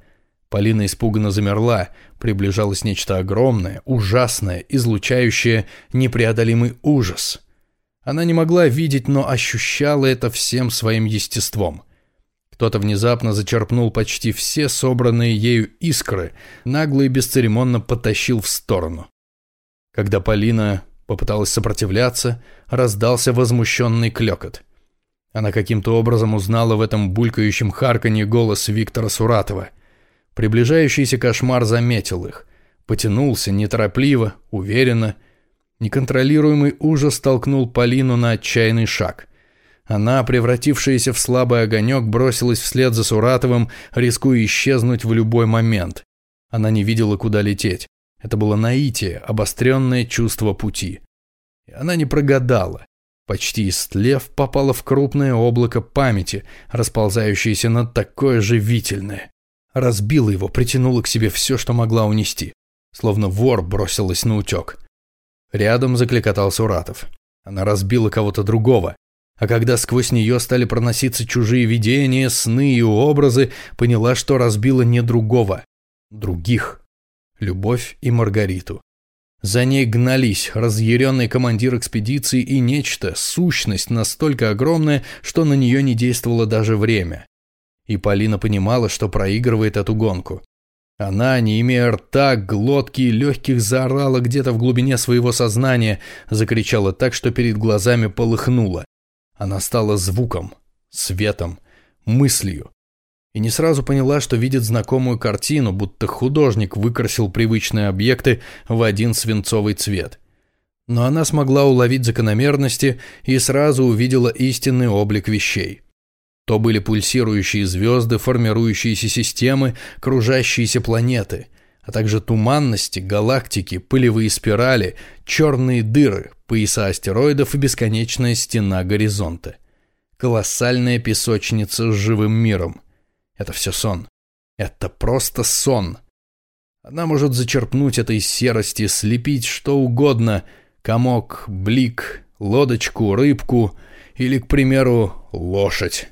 Полина испуганно замерла, приближалось нечто огромное, ужасное, излучающее непреодолимый ужас. Она не могла видеть, но ощущала это всем своим естеством. Кто-то внезапно зачерпнул почти все собранные ею искры, нагло и бесцеремонно потащил в сторону. Когда Полина попыталась сопротивляться, раздался возмущенный клекот. Она каким-то образом узнала в этом булькающем харканье голос Виктора Суратова. Приближающийся кошмар заметил их. Потянулся неторопливо, уверенно, Неконтролируемый ужас толкнул Полину на отчаянный шаг. Она, превратившаяся в слабый огонек, бросилась вслед за Суратовым, рискуя исчезнуть в любой момент. Она не видела, куда лететь. Это было наитие, обостренное чувство пути. И она не прогадала. Почти истлев, попала в крупное облако памяти, расползающееся над такое живительное. Разбила его, притянула к себе все, что могла унести. Словно вор бросилась на утек. Рядом закликотал Суратов. Она разбила кого-то другого. А когда сквозь нее стали проноситься чужие видения, сны и образы, поняла, что разбила не другого. Других. Любовь и Маргариту. За ней гнались разъяренный командир экспедиции и нечто, сущность настолько огромная, что на нее не действовало даже время. И Полина понимала, что проигрывает эту гонку. Она, не имея рта, глотки и легких, заорала где-то в глубине своего сознания, закричала так, что перед глазами полыхнула. Она стала звуком, светом, мыслью. И не сразу поняла, что видит знакомую картину, будто художник выкрасил привычные объекты в один свинцовый цвет. Но она смогла уловить закономерности и сразу увидела истинный облик вещей. То были пульсирующие звезды, формирующиеся системы, кружащиеся планеты, а также туманности, галактики, пылевые спирали, черные дыры, пояса астероидов и бесконечная стена горизонта. Колоссальная песочница с живым миром. Это все сон. Это просто сон. Она может зачерпнуть этой серости, слепить что угодно – комок, блик, лодочку, рыбку или, к примеру, лошадь.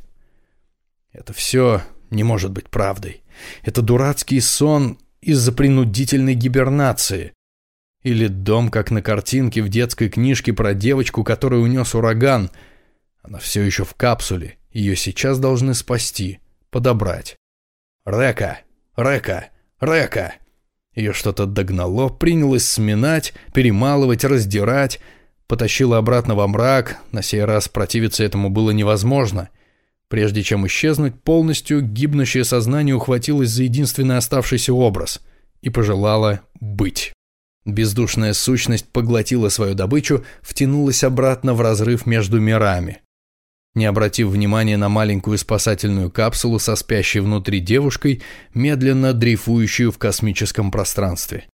Это все не может быть правдой. Это дурацкий сон из-за принудительной гибернации. Или дом, как на картинке в детской книжке про девочку, которую унес ураган. Она все еще в капсуле. Ее сейчас должны спасти, подобрать. Река! Река! Река! Ее что-то догнало, принялось сминать, перемалывать, раздирать, потащило обратно во мрак. На сей раз противиться этому было невозможно — Прежде чем исчезнуть полностью, гибнущее сознание ухватилось за единственный оставшийся образ и пожелало быть. Бездушная сущность поглотила свою добычу, втянулась обратно в разрыв между мирами. Не обратив внимания на маленькую спасательную капсулу со спящей внутри девушкой, медленно дрейфующую в космическом пространстве.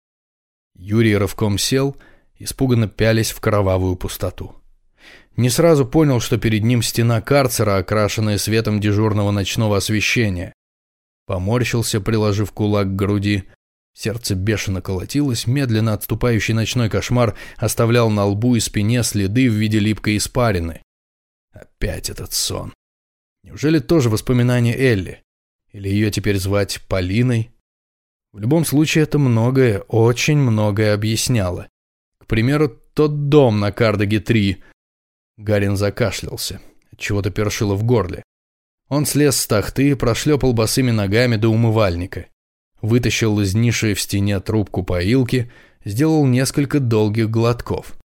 Юрий рывком сел, испуганно пялись в кровавую пустоту. Не сразу понял, что перед ним стена карцера, окрашенная светом дежурного ночного освещения. Поморщился, приложив кулак к груди. Сердце бешено колотилось, медленно отступающий ночной кошмар оставлял на лбу и спине следы в виде липкой испарины. Опять этот сон. Неужели тоже воспоминание Элли? Или ее теперь звать Полиной? В любом случае это многое, очень многое объясняло. К примеру, тот дом на Кардеге-3, Гарин закашлялся. Чего-то першило в горле. Он слез с тахты, прошлепал босыми ногами до умывальника. Вытащил из ниши в стене трубку поилки, сделал несколько долгих глотков.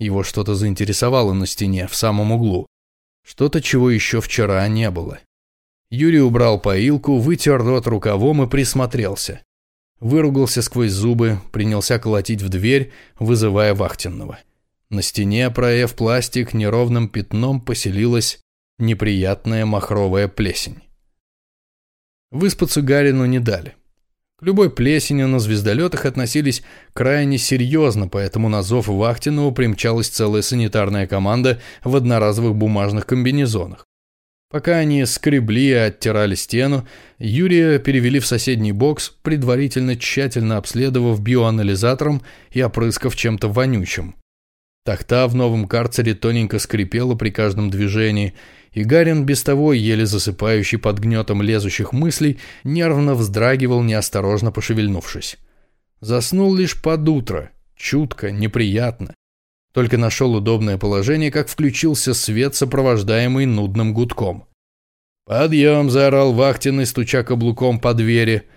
Его что-то заинтересовало на стене, в самом углу. Что-то, чего еще вчера не было. Юрий убрал поилку, вытер рот рукавом и присмотрелся. Выругался сквозь зубы, принялся колотить в дверь, вызывая вахтенного. На стене, проев пластик, неровным пятном поселилась неприятная махровая плесень. Выспаться Гарину не дали. К любой плесени на звездолетах относились крайне серьезно, поэтому на зов Вахтинова примчалась целая санитарная команда в одноразовых бумажных комбинезонах. Пока они скребли и оттирали стену, Юрия перевели в соседний бокс, предварительно тщательно обследовав биоанализатором и опрыскав чем-то вонючим. Тахта в новом карцере тоненько скрипела при каждом движении, и Гарин, без того еле засыпающий под гнетом лезущих мыслей, нервно вздрагивал, неосторожно пошевельнувшись. Заснул лишь под утро, чутко, неприятно. Только нашел удобное положение, как включился свет, сопровождаемый нудным гудком. «Подъем!» – заорал вахтенный, стуча каблуком по двери.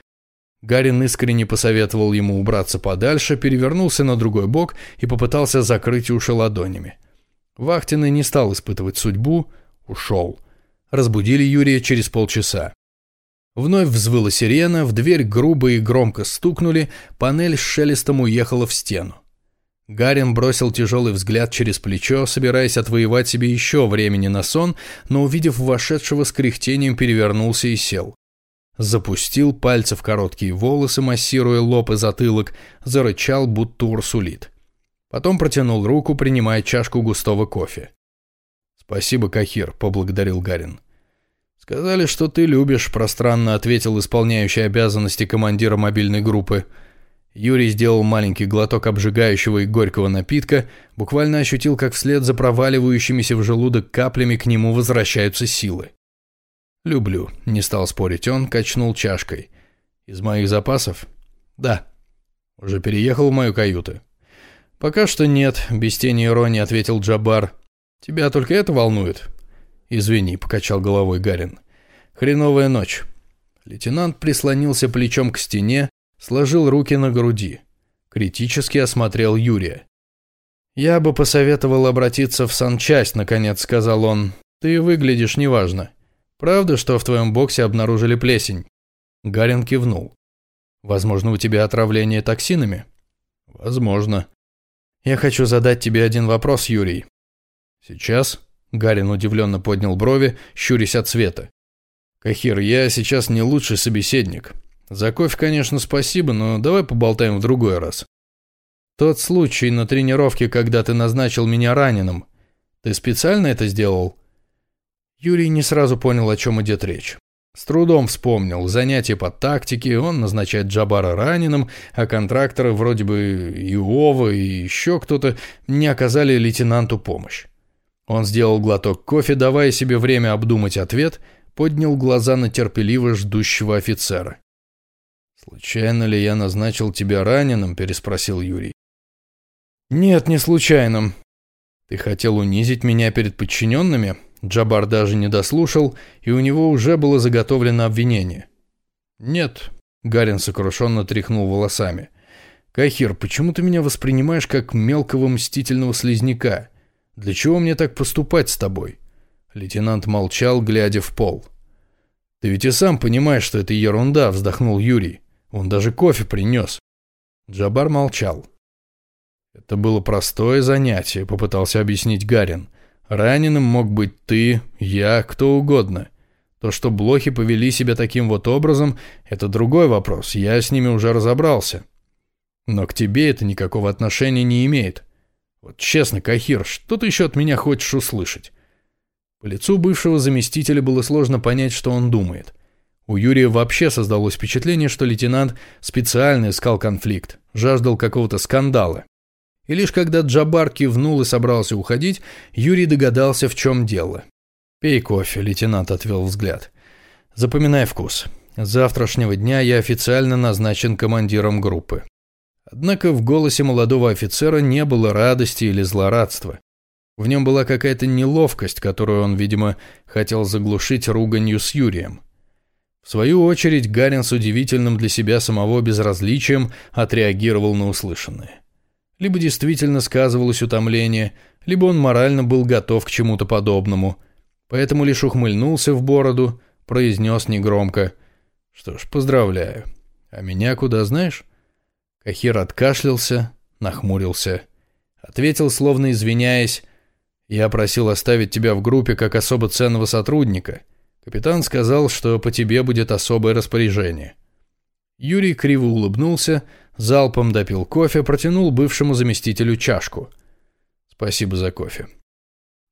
Гарин искренне посоветовал ему убраться подальше, перевернулся на другой бок и попытался закрыть уши ладонями. Вахтенный не стал испытывать судьбу, Ушел. Разбудили Юрия через полчаса. Вновь взвыла сирена, в дверь грубо и громко стукнули, панель с шелестом уехала в стену. Гарин бросил тяжелый взгляд через плечо, собираясь отвоевать себе еще времени на сон, но, увидев вошедшего с кряхтением, перевернулся и сел. Запустил пальцы в короткие волосы, массируя лоб и затылок, зарычал, будто урсулит. Потом протянул руку, принимая чашку густого кофе. «Спасибо, Кахир», — поблагодарил Гарин. «Сказали, что ты любишь», — пространно ответил исполняющий обязанности командира мобильной группы. Юрий сделал маленький глоток обжигающего и горького напитка, буквально ощутил, как вслед за проваливающимися в желудок каплями к нему возвращаются силы. «Люблю», — не стал спорить он, качнул чашкой. «Из моих запасов?» «Да». «Уже переехал в мою каюту?» «Пока что нет», — без тени иронии ответил Джабар. «Тебя только это волнует?» «Извини», — покачал головой Гарин. «Хреновая ночь». Лейтенант прислонился плечом к стене, сложил руки на груди. Критически осмотрел Юрия. «Я бы посоветовал обратиться в санчасть», — наконец сказал он. «Ты выглядишь неважно. Правда, что в твоем боксе обнаружили плесень?» Гарин кивнул. «Возможно, у тебя отравление токсинами?» «Возможно». «Я хочу задать тебе один вопрос, Юрий. «Сейчас?» – Гарин удивленно поднял брови, щурясь от света. «Кахир, я сейчас не лучший собеседник. За кофе, конечно, спасибо, но давай поболтаем в другой раз. Тот случай на тренировке, когда ты назначил меня раненым. Ты специально это сделал?» Юрий не сразу понял, о чем идет речь. С трудом вспомнил. Занятия по тактике, он назначает Джабара раненым, а контракторы вроде бы Иова и еще кто-то не оказали лейтенанту помощь. Он сделал глоток кофе, давая себе время обдумать ответ, поднял глаза на терпеливо ждущего офицера. «Случайно ли я назначил тебя раненым?» – переспросил Юрий. «Нет, не случайным. Ты хотел унизить меня перед подчиненными?» Джабар даже не дослушал, и у него уже было заготовлено обвинение. «Нет», – Гарин сокрушенно тряхнул волосами. «Кахир, почему ты меня воспринимаешь как мелкого мстительного слизняка? Для чего мне так поступать с тобой?» Лейтенант молчал, глядя в пол. «Ты ведь и сам понимаешь, что это ерунда», — вздохнул Юрий. «Он даже кофе принес». Джабар молчал. «Это было простое занятие», — попытался объяснить Гарин. «Раненым мог быть ты, я, кто угодно. То, что блохи повели себя таким вот образом, это другой вопрос, я с ними уже разобрался. Но к тебе это никакого отношения не имеет. Вот честно, Кахир, что ты еще от меня хочешь услышать? По лицу бывшего заместителя было сложно понять, что он думает. У Юрия вообще создалось впечатление, что лейтенант специально искал конфликт, жаждал какого-то скандала. И лишь когда Джабар кивнул и собрался уходить, Юрий догадался, в чем дело. «Пей кофе», — лейтенант отвел взгляд. «Запоминай вкус. С завтрашнего дня я официально назначен командиром группы. Однако в голосе молодого офицера не было радости или злорадства. В нем была какая-то неловкость, которую он, видимо, хотел заглушить руганью с Юрием. В свою очередь, Гарин с удивительным для себя самого безразличием отреагировал на услышанное. Либо действительно сказывалось утомление, либо он морально был готов к чему-то подобному, поэтому лишь ухмыльнулся в бороду, произнес негромко «Что ж, поздравляю. А меня куда знаешь?» Кахир откашлялся, нахмурился. Ответил, словно извиняясь, «Я просил оставить тебя в группе как особо ценного сотрудника. Капитан сказал, что по тебе будет особое распоряжение». Юрий криво улыбнулся, залпом допил кофе, протянул бывшему заместителю чашку. «Спасибо за кофе».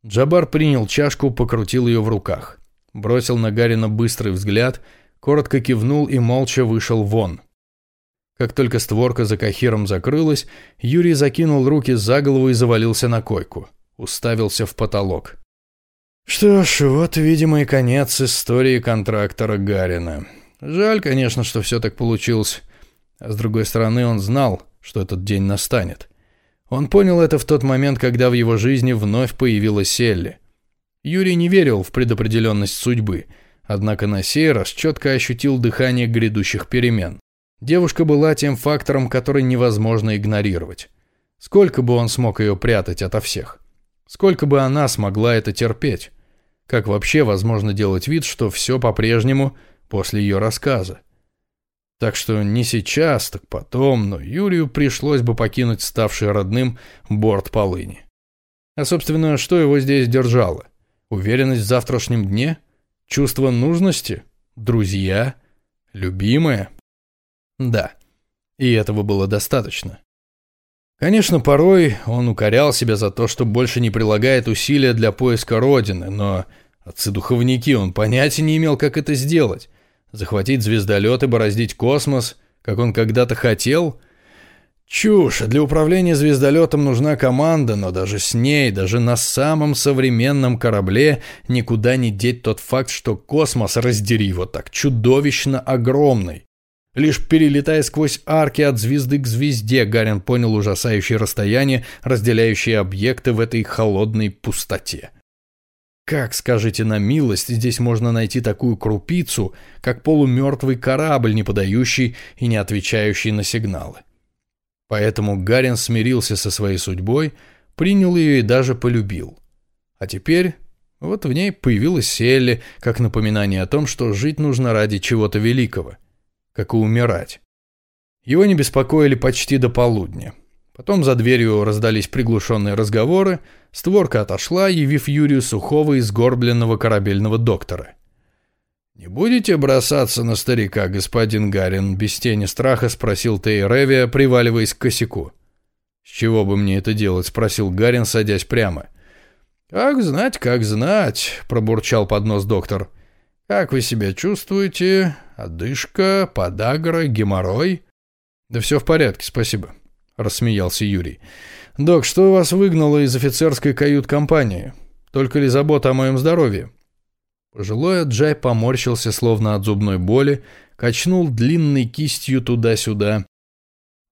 Джабар принял чашку, покрутил ее в руках. Бросил на Гарина быстрый взгляд, коротко кивнул и молча вышел вон. Как только створка за Кахиром закрылась, Юрий закинул руки за голову и завалился на койку уставился в потолок. Что ж, вот, видимо, и конец истории контрактора Гарина. Жаль, конечно, что все так получилось. А с другой стороны, он знал, что этот день настанет. Он понял это в тот момент, когда в его жизни вновь появилась Селли. Юрий не верил в предопределенность судьбы, однако на сей раз четко ощутил дыхание грядущих перемен. Девушка была тем фактором, который невозможно игнорировать. Сколько бы он смог ее прятать ото всех? Сколько бы она смогла это терпеть? Как вообще возможно делать вид, что все по-прежнему после ее рассказа? Так что не сейчас, так потом, но Юрию пришлось бы покинуть ставший родным борт полыни. А, собственно, что его здесь держало? Уверенность в завтрашнем дне? Чувство нужности? Друзья? Любимая? Да, и этого было достаточно. Конечно, порой он укорял себя за то, что больше не прилагает усилия для поиска родины, но отцы-духовники он понятия не имел, как это сделать. Захватить звездолет и бороздить космос, как он когда-то хотел? Чушь. Для управления звездолетом нужна команда, но даже с ней, даже на самом современном корабле никуда не деть тот факт, что космос, раздери его так, чудовищно огромный. Лишь перелетая сквозь арки от звезды к звезде, Гарин понял ужасающее расстояние, разделяющее объекты в этой холодной пустоте. Как, скажите на милость, здесь можно найти такую крупицу, как полумертвый корабль, не подающий и не отвечающий на сигналы? Поэтому Гарин смирился со своей судьбой, принял ее и даже полюбил. А теперь вот в ней появилась Селли, как напоминание о том, что жить нужно ради чего-то великого – как и умирать. Его не беспокоили почти до полудня. Потом за дверью раздались приглушенные разговоры, створка отошла, явив Юрию сухого и сгорбленного корабельного доктора. «Не будете бросаться на старика, господин Гарин?» – без тени страха спросил Тейревия, приваливаясь к косяку. «С чего бы мне это делать?» – спросил Гарин, садясь прямо. «Как знать, как знать», – пробурчал под нос доктор. «Как вы себя чувствуете? Одышка, подагра, геморрой?» «Да все в порядке, спасибо», — рассмеялся Юрий. «Док, что вас выгнало из офицерской кают-компании? Только ли забота о моем здоровье?» Пожилой Аджай поморщился, словно от зубной боли, качнул длинной кистью туда-сюда,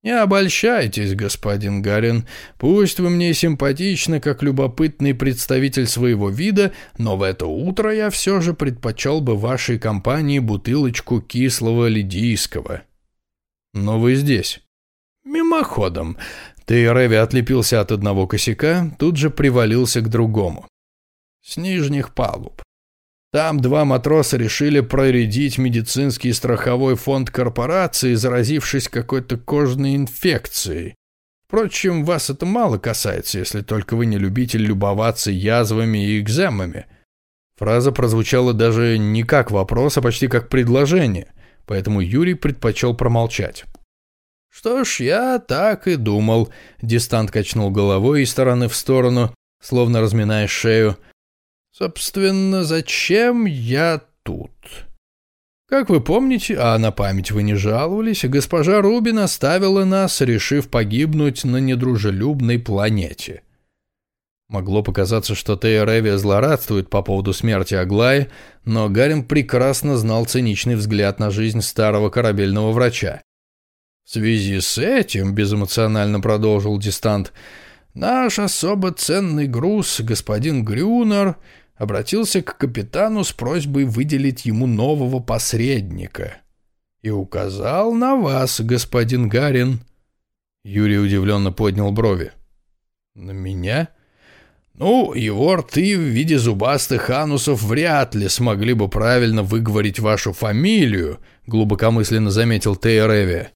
«Не обольщайтесь, господин Гарин. Пусть вы мне симпатичны, как любопытный представитель своего вида, но в это утро я все же предпочел бы вашей компании бутылочку кислого лидийского». «Но вы здесь». «Мимоходом». Тейреви отлепился от одного косяка, тут же привалился к другому. «С нижних палуб. Там два матроса решили проредить медицинский страховой фонд корпорации, заразившись какой-то кожной инфекцией. Впрочем, вас это мало касается, если только вы не любитель любоваться язвами и экземами. Фраза прозвучала даже не как вопрос, а почти как предложение, поэтому Юрий предпочел промолчать. «Что ж, я так и думал», — дистант качнул головой из стороны в сторону, словно разминая шею, Собственно, зачем я тут? Как вы помните, а на память вы не жаловались, госпожа Рубин оставила нас, решив погибнуть на недружелюбной планете. Могло показаться, что Тея Ревия злорадствует по поводу смерти Аглаи, но Гарин прекрасно знал циничный взгляд на жизнь старого корабельного врача. В связи с этим, безэмоционально продолжил дистант, наш особо ценный груз, господин Грюнер, обратился к капитану с просьбой выделить ему нового посредника. И указал на вас, господин Гарин. Юрий удивленно поднял брови. На меня? Ну, его рты в виде зубастых анусов вряд ли смогли бы правильно выговорить вашу фамилию, глубокомысленно заметил Тейреви.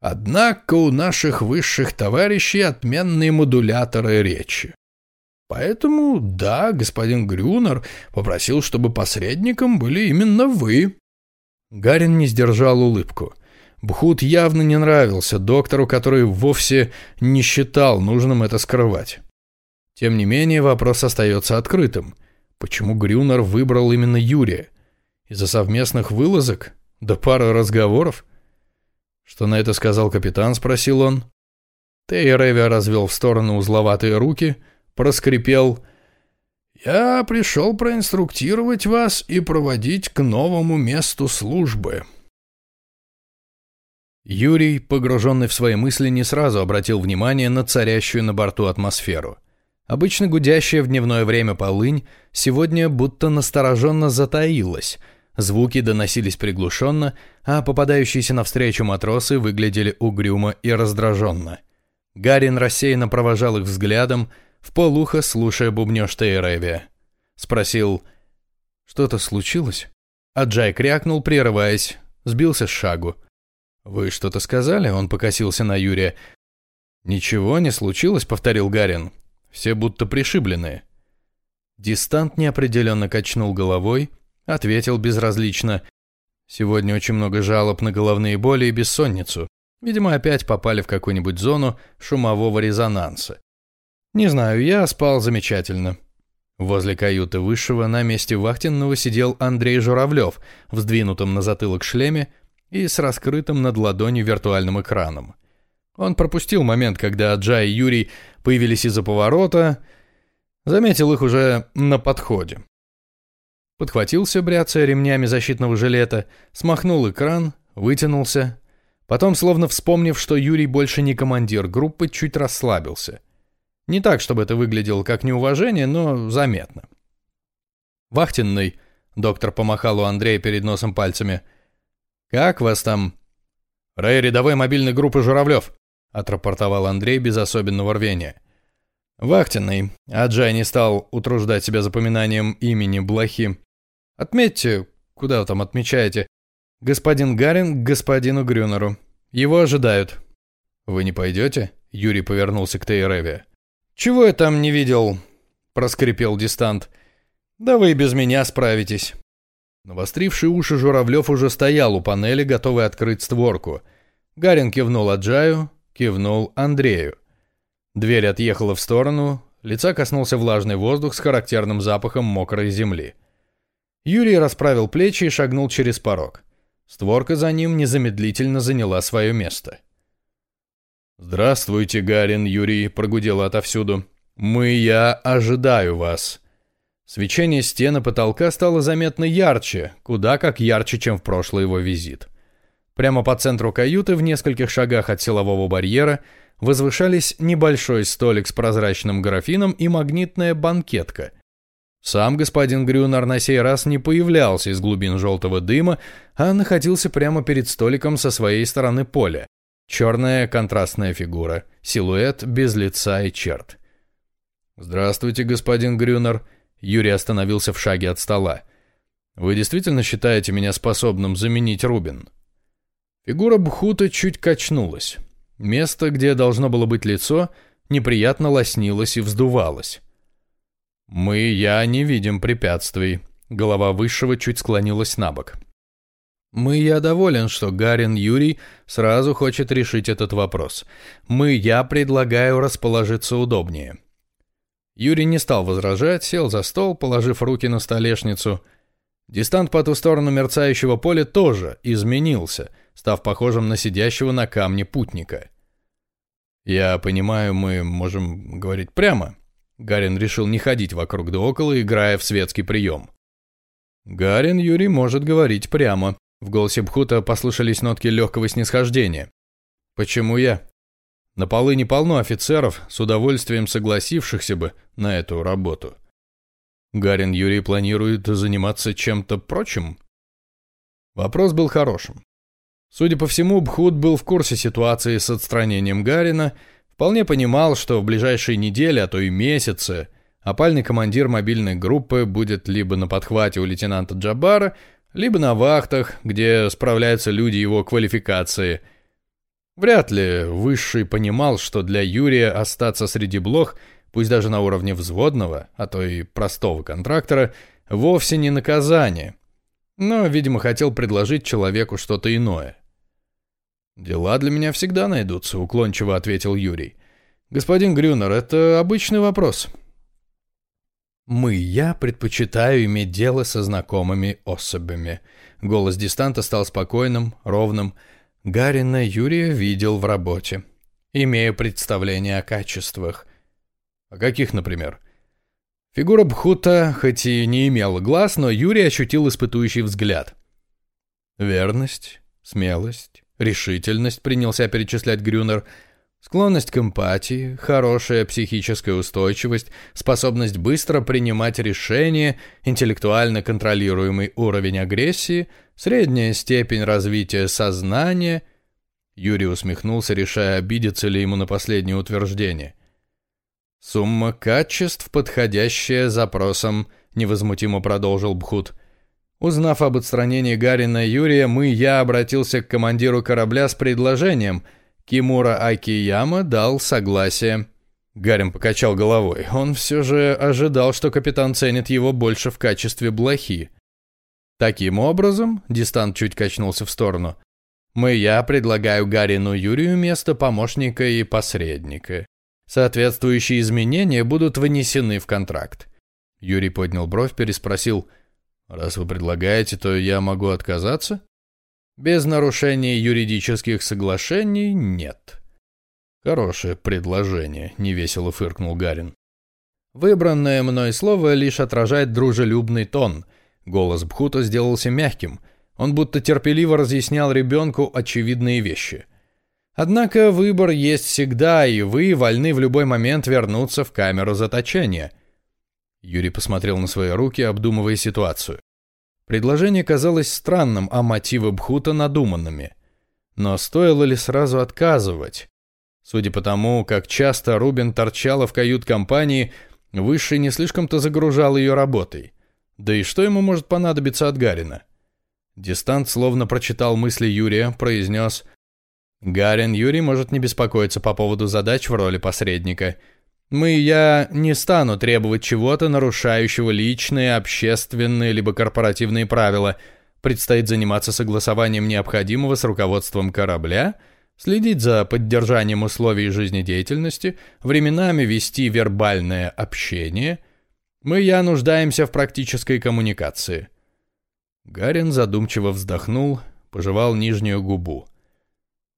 Однако у наших высших товарищей отменные модуляторы речи. Поэтому, да, господин Грюнер попросил, чтобы посредником были именно вы. Гарин не сдержал улыбку. Бхут явно не нравился доктору, который вовсе не считал нужным это скрывать. Тем не менее, вопрос остается открытым. Почему Грюнер выбрал именно Юрия? Из-за совместных вылазок? Да пары разговоров? Что на это сказал капитан, спросил он. Тей Реви развел в сторону узловатые руки, проскрипел «Я пришел проинструктировать вас и проводить к новому месту службы». Юрий, погруженный в свои мысли, не сразу обратил внимание на царящую на борту атмосферу. Обычно гудящая в дневное время полынь сегодня будто настороженно затаилась. Звуки доносились приглушенно, а попадающиеся навстречу матросы выглядели угрюмо и раздраженно. Гарин рассеянно провожал их взглядом, в полухо слушая бубнёж Тейревия. Спросил, «Что-то случилось?» А Джай крякнул, прерываясь, сбился с шагу. «Вы что-то сказали?» Он покосился на Юрия. «Ничего не случилось», — повторил Гарин. Все будто пришибленные. Дистант неопределенно качнул головой, ответил безразлично. Сегодня очень много жалоб на головные боли и бессонницу. Видимо, опять попали в какую-нибудь зону шумового резонанса. Не знаю, я спал замечательно. Возле каюты высшего на месте вахтенного сидел Андрей Журавлев в сдвинутом на затылок шлеме и с раскрытым над ладонью виртуальным экраном. Он пропустил момент, когда Джай и Юрий появились из-за поворота, заметил их уже на подходе. Подхватился, бряцая ремнями защитного жилета, смахнул экран, вытянулся. Потом, словно вспомнив, что Юрий больше не командир группы, чуть расслабился. Не так, чтобы это выглядело как неуважение, но заметно. «Вахтенный», — доктор помахал у Андрея перед носом пальцами. «Как вас там?» «Рэй, рядовой мобильной группы «Журавлев». — отрапортовал Андрей без особенного рвения. «Вахтенный», — Аджай не стал утруждать себя запоминанием имени Блохи. «Отметьте, куда вы там отмечаете, господин Гарин к господину Грюнеру. Его ожидают». «Вы не пойдете?» — Юрий повернулся к Тейреве. «Чего я там не видел?» — проскрипел дистант. «Да вы и без меня справитесь». Навостривший уши Журавлев уже стоял у панели, готовый открыть створку. Гарин кивнул Аджаю, Кивнул Андрею. Дверь отъехала в сторону, лица коснулся влажный воздух с характерным запахом мокрой земли. Юрий расправил плечи и шагнул через порог. Створка за ним незамедлительно заняла свое место. «Здравствуйте, Гарин, Юрий», — прогудел отовсюду. «Мы, я, ожидаю вас». Свечение стены потолка стало заметно ярче, куда как ярче, чем в прошлый его визит. Прямо по центру каюты, в нескольких шагах от силового барьера, возвышались небольшой столик с прозрачным графином и магнитная банкетка. Сам господин Грюнар на сей раз не появлялся из глубин желтого дыма, а находился прямо перед столиком со своей стороны поля. Черная контрастная фигура, силуэт без лица и черт. «Здравствуйте, господин Грюнер», — Юрий остановился в шаге от стола. «Вы действительно считаете меня способным заменить Рубин?» Фигура Бхута чуть качнулась. Место, где должно было быть лицо, неприятно лоснилось и вздувалось. «Мы, я, не видим препятствий». Голова Высшего чуть склонилась на бок. «Мы, я доволен, что Гарин Юрий сразу хочет решить этот вопрос. Мы, я предлагаю расположиться удобнее». Юрий не стал возражать, сел за стол, положив руки на столешницу. Дистант по ту сторону мерцающего поля тоже изменился, став похожим на сидящего на камне путника. «Я понимаю, мы можем говорить прямо». Гарин решил не ходить вокруг да около, играя в светский прием. «Гарин Юрий может говорить прямо». В голосе Бхута послышались нотки легкого снисхождения. «Почему я?» На полыни полно офицеров, с удовольствием согласившихся бы на эту работу. Гарин Юрий планирует заниматься чем-то прочим? Вопрос был хорошим. Судя по всему, Бхут был в курсе ситуации с отстранением Гарина, вполне понимал, что в ближайшие недели, а то и месяцы, опальный командир мобильной группы будет либо на подхвате у лейтенанта Джабара, либо на вахтах, где справляются люди его квалификации. Вряд ли Высший понимал, что для Юрия остаться среди блох, пусть даже на уровне взводного, а то и простого контрактора, вовсе не наказание. Но, видимо, хотел предложить человеку что-то иное. «Дела для меня всегда найдутся», — уклончиво ответил Юрий. «Господин Грюнер, это обычный вопрос». «Мы, я предпочитаю иметь дело со знакомыми особями». Голос дистанта стал спокойным, ровным. Гарина Юрия видел в работе. Имею представление о качествах. «О каких, например?» Фигура Бхута, хоть и не имела глаз, но Юрий ощутил испытующий взгляд. Верность, смелость, решительность, принялся перечислять Грюнер, склонность к эмпатии, хорошая психическая устойчивость, способность быстро принимать решения, интеллектуально контролируемый уровень агрессии, средняя степень развития сознания. Юрий усмехнулся, решая, обидеться ли ему на последнее утверждение. «Сумма качеств, подходящая запросам», — невозмутимо продолжил Бхут. Узнав об отстранении Гарина Юрия, мы я обратился к командиру корабля с предложением. Кимура Акияма дал согласие. Гарин покачал головой. Он все же ожидал, что капитан ценит его больше в качестве блохи. Таким образом, дистант чуть качнулся в сторону, мы я предлагаю Гарину Юрию место помощника и посредника. Соответствующие изменения будут вынесены в контракт. Юрий поднял бровь, переспросил – Раз вы предлагаете, то я могу отказаться? Без нарушения юридических соглашений нет. Хорошее предложение, невесело фыркнул Гарин. Выбранное мной слово лишь отражает дружелюбный тон. Голос Бхута сделался мягким. Он будто терпеливо разъяснял ребенку очевидные вещи. Однако выбор есть всегда, и вы вольны в любой момент вернуться в камеру заточения. Юрий посмотрел на свои руки, обдумывая ситуацию. Предложение казалось странным, а мотивы Бхута надуманными. Но стоило ли сразу отказывать? Судя по тому, как часто Рубин торчала в кают-компании, Высший не слишком-то загружал ее работой. Да и что ему может понадобиться от Гарина? Дистант словно прочитал мысли Юрия, произнес «Гарин Юрий может не беспокоиться по поводу задач в роли посредника. Мы, я не стану требовать чего-то, нарушающего личные, общественные либо корпоративные правила. Предстоит заниматься согласованием необходимого с руководством корабля, следить за поддержанием условий жизнедеятельности, временами вести вербальное общение. Мы, я нуждаемся в практической коммуникации. Гарин задумчиво вздохнул, пожевал нижнюю губу.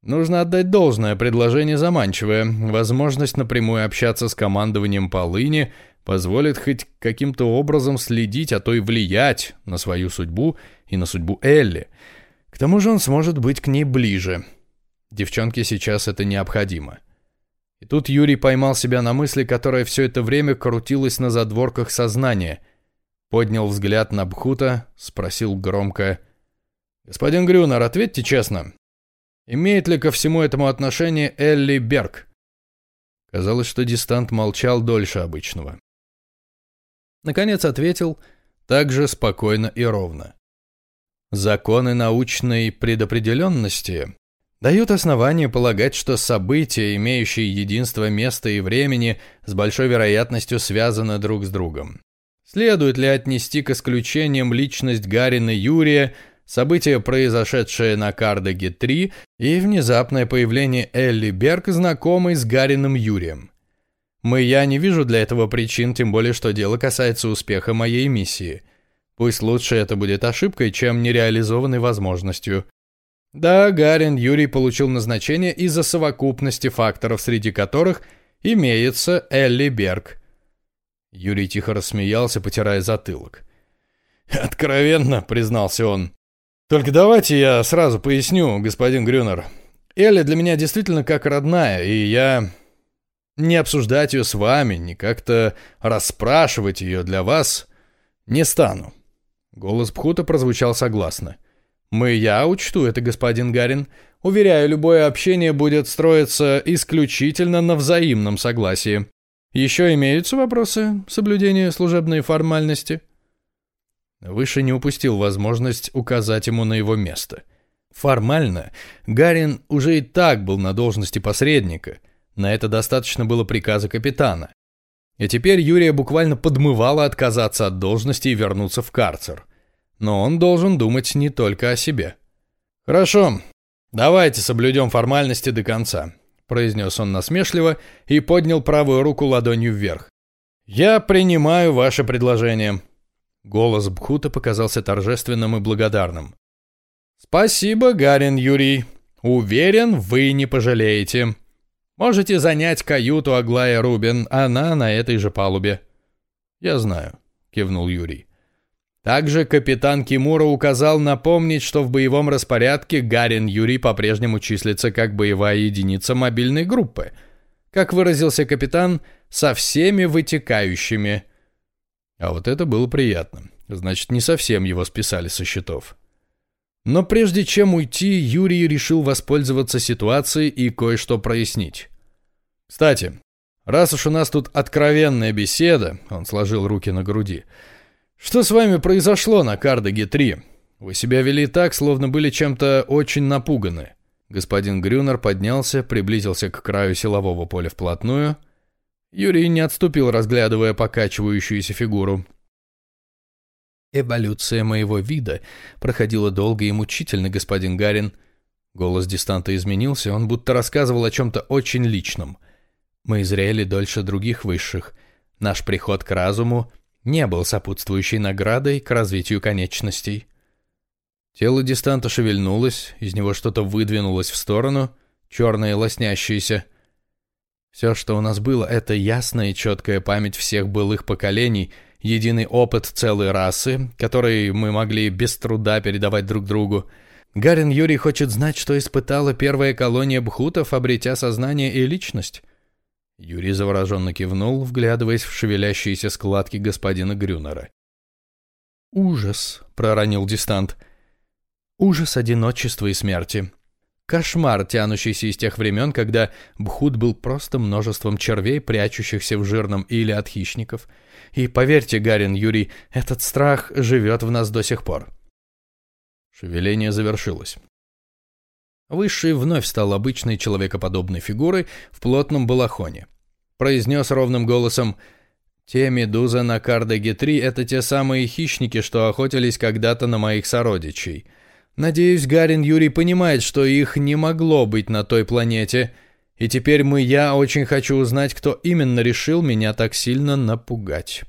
Нужно отдать должное, предложение заманчивое. Возможность напрямую общаться с командованием полыни позволит хоть каким-то образом следить, а то и влиять на свою судьбу и на судьбу Элли. К тому же он сможет быть к ней ближе. Девчонке сейчас это необходимо. И тут Юрий поймал себя на мысли, которая все это время крутилась на задворках сознания. Поднял взгляд на Бхута, спросил громко. «Господин Грюнер, ответьте честно, Имеет ли ко всему этому отношение Элли Берг? Казалось, что дистант молчал дольше обычного. Наконец ответил, также спокойно и ровно. Законы научной предопределенности дают основание полагать, что события, имеющие единство места и времени, с большой вероятностью связаны друг с другом. Следует ли отнести к исключениям личность Гарина Юрия, события, произошедшие на Кардеге-3 и внезапное появление Элли Берг, знакомой с Гарином Юрием. Мы я не вижу для этого причин, тем более что дело касается успеха моей миссии. Пусть лучше это будет ошибкой, чем нереализованной возможностью. Да, Гарин Юрий получил назначение из-за совокупности факторов, среди которых имеется Элли Берг. Юрий тихо рассмеялся, потирая затылок. «Откровенно», — признался он. Только давайте я сразу поясню, господин Грюнер. Элли для меня действительно как родная, и я не обсуждать ее с вами, не как-то расспрашивать ее для вас не стану». Голос Пхута прозвучал согласно. «Мы я учту это, господин Гарин. Уверяю, любое общение будет строиться исключительно на взаимном согласии. Еще имеются вопросы соблюдения служебной формальности?» Выше не упустил возможность указать ему на его место. Формально Гарин уже и так был на должности посредника. На это достаточно было приказа капитана. И теперь Юрия буквально подмывало отказаться от должности и вернуться в карцер. Но он должен думать не только о себе. «Хорошо, давайте соблюдем формальности до конца», – произнес он насмешливо и поднял правую руку ладонью вверх. «Я принимаю ваше предложение». Голос Бхута показался торжественным и благодарным. «Спасибо, Гарин Юрий. Уверен, вы не пожалеете. Можете занять каюту Аглая Рубин, она на этой же палубе». «Я знаю», — кивнул Юрий. Также капитан Кимура указал напомнить, что в боевом распорядке Гарин Юрий по-прежнему числится как боевая единица мобильной группы. Как выразился капитан, со всеми вытекающими. А вот это было приятно. Значит, не совсем его списали со счетов. Но прежде чем уйти, Юрий решил воспользоваться ситуацией и кое-что прояснить. «Кстати, раз уж у нас тут откровенная беседа», — он сложил руки на груди, — «что с вами произошло на Кардеге-3? Вы себя вели так, словно были чем-то очень напуганы». Господин Грюнер поднялся, приблизился к краю силового поля вплотную. Юрий не отступил, разглядывая покачивающуюся фигуру. «Эволюция моего вида проходила долго и мучительно, господин Гарин». Голос дистанта изменился, он будто рассказывал о чем-то очень личном. «Мы зрели дольше других высших. Наш приход к разуму не был сопутствующей наградой к развитию конечностей». Тело дистанта шевельнулось, из него что-то выдвинулось в сторону, черное лоснящееся. Все, что у нас было, это ясная и четкая память всех былых поколений — единый опыт целой расы, который мы могли без труда передавать друг другу. Гарин Юрий хочет знать, что испытала первая колония бхутов, обретя сознание и личность. Юрий завороженно кивнул, вглядываясь в шевелящиеся складки господина Грюнера. «Ужас», — проронил дистант. «Ужас одиночества и смерти. Кошмар, тянущийся из тех времен, когда Бхут был просто множеством червей, прячущихся в жирном иле от хищников. И поверьте, Гарин Юрий, этот страх живет в нас до сих пор. Шевеление завершилось. Высший вновь стал обычной человекоподобной фигурой в плотном балахоне. Произнес ровным голосом «Те медузы на Кардеге-3 — это те самые хищники, что охотились когда-то на моих сородичей». Надеюсь, Гарин Юрий понимает, что их не могло быть на той планете. И теперь мы, я очень хочу узнать, кто именно решил меня так сильно напугать.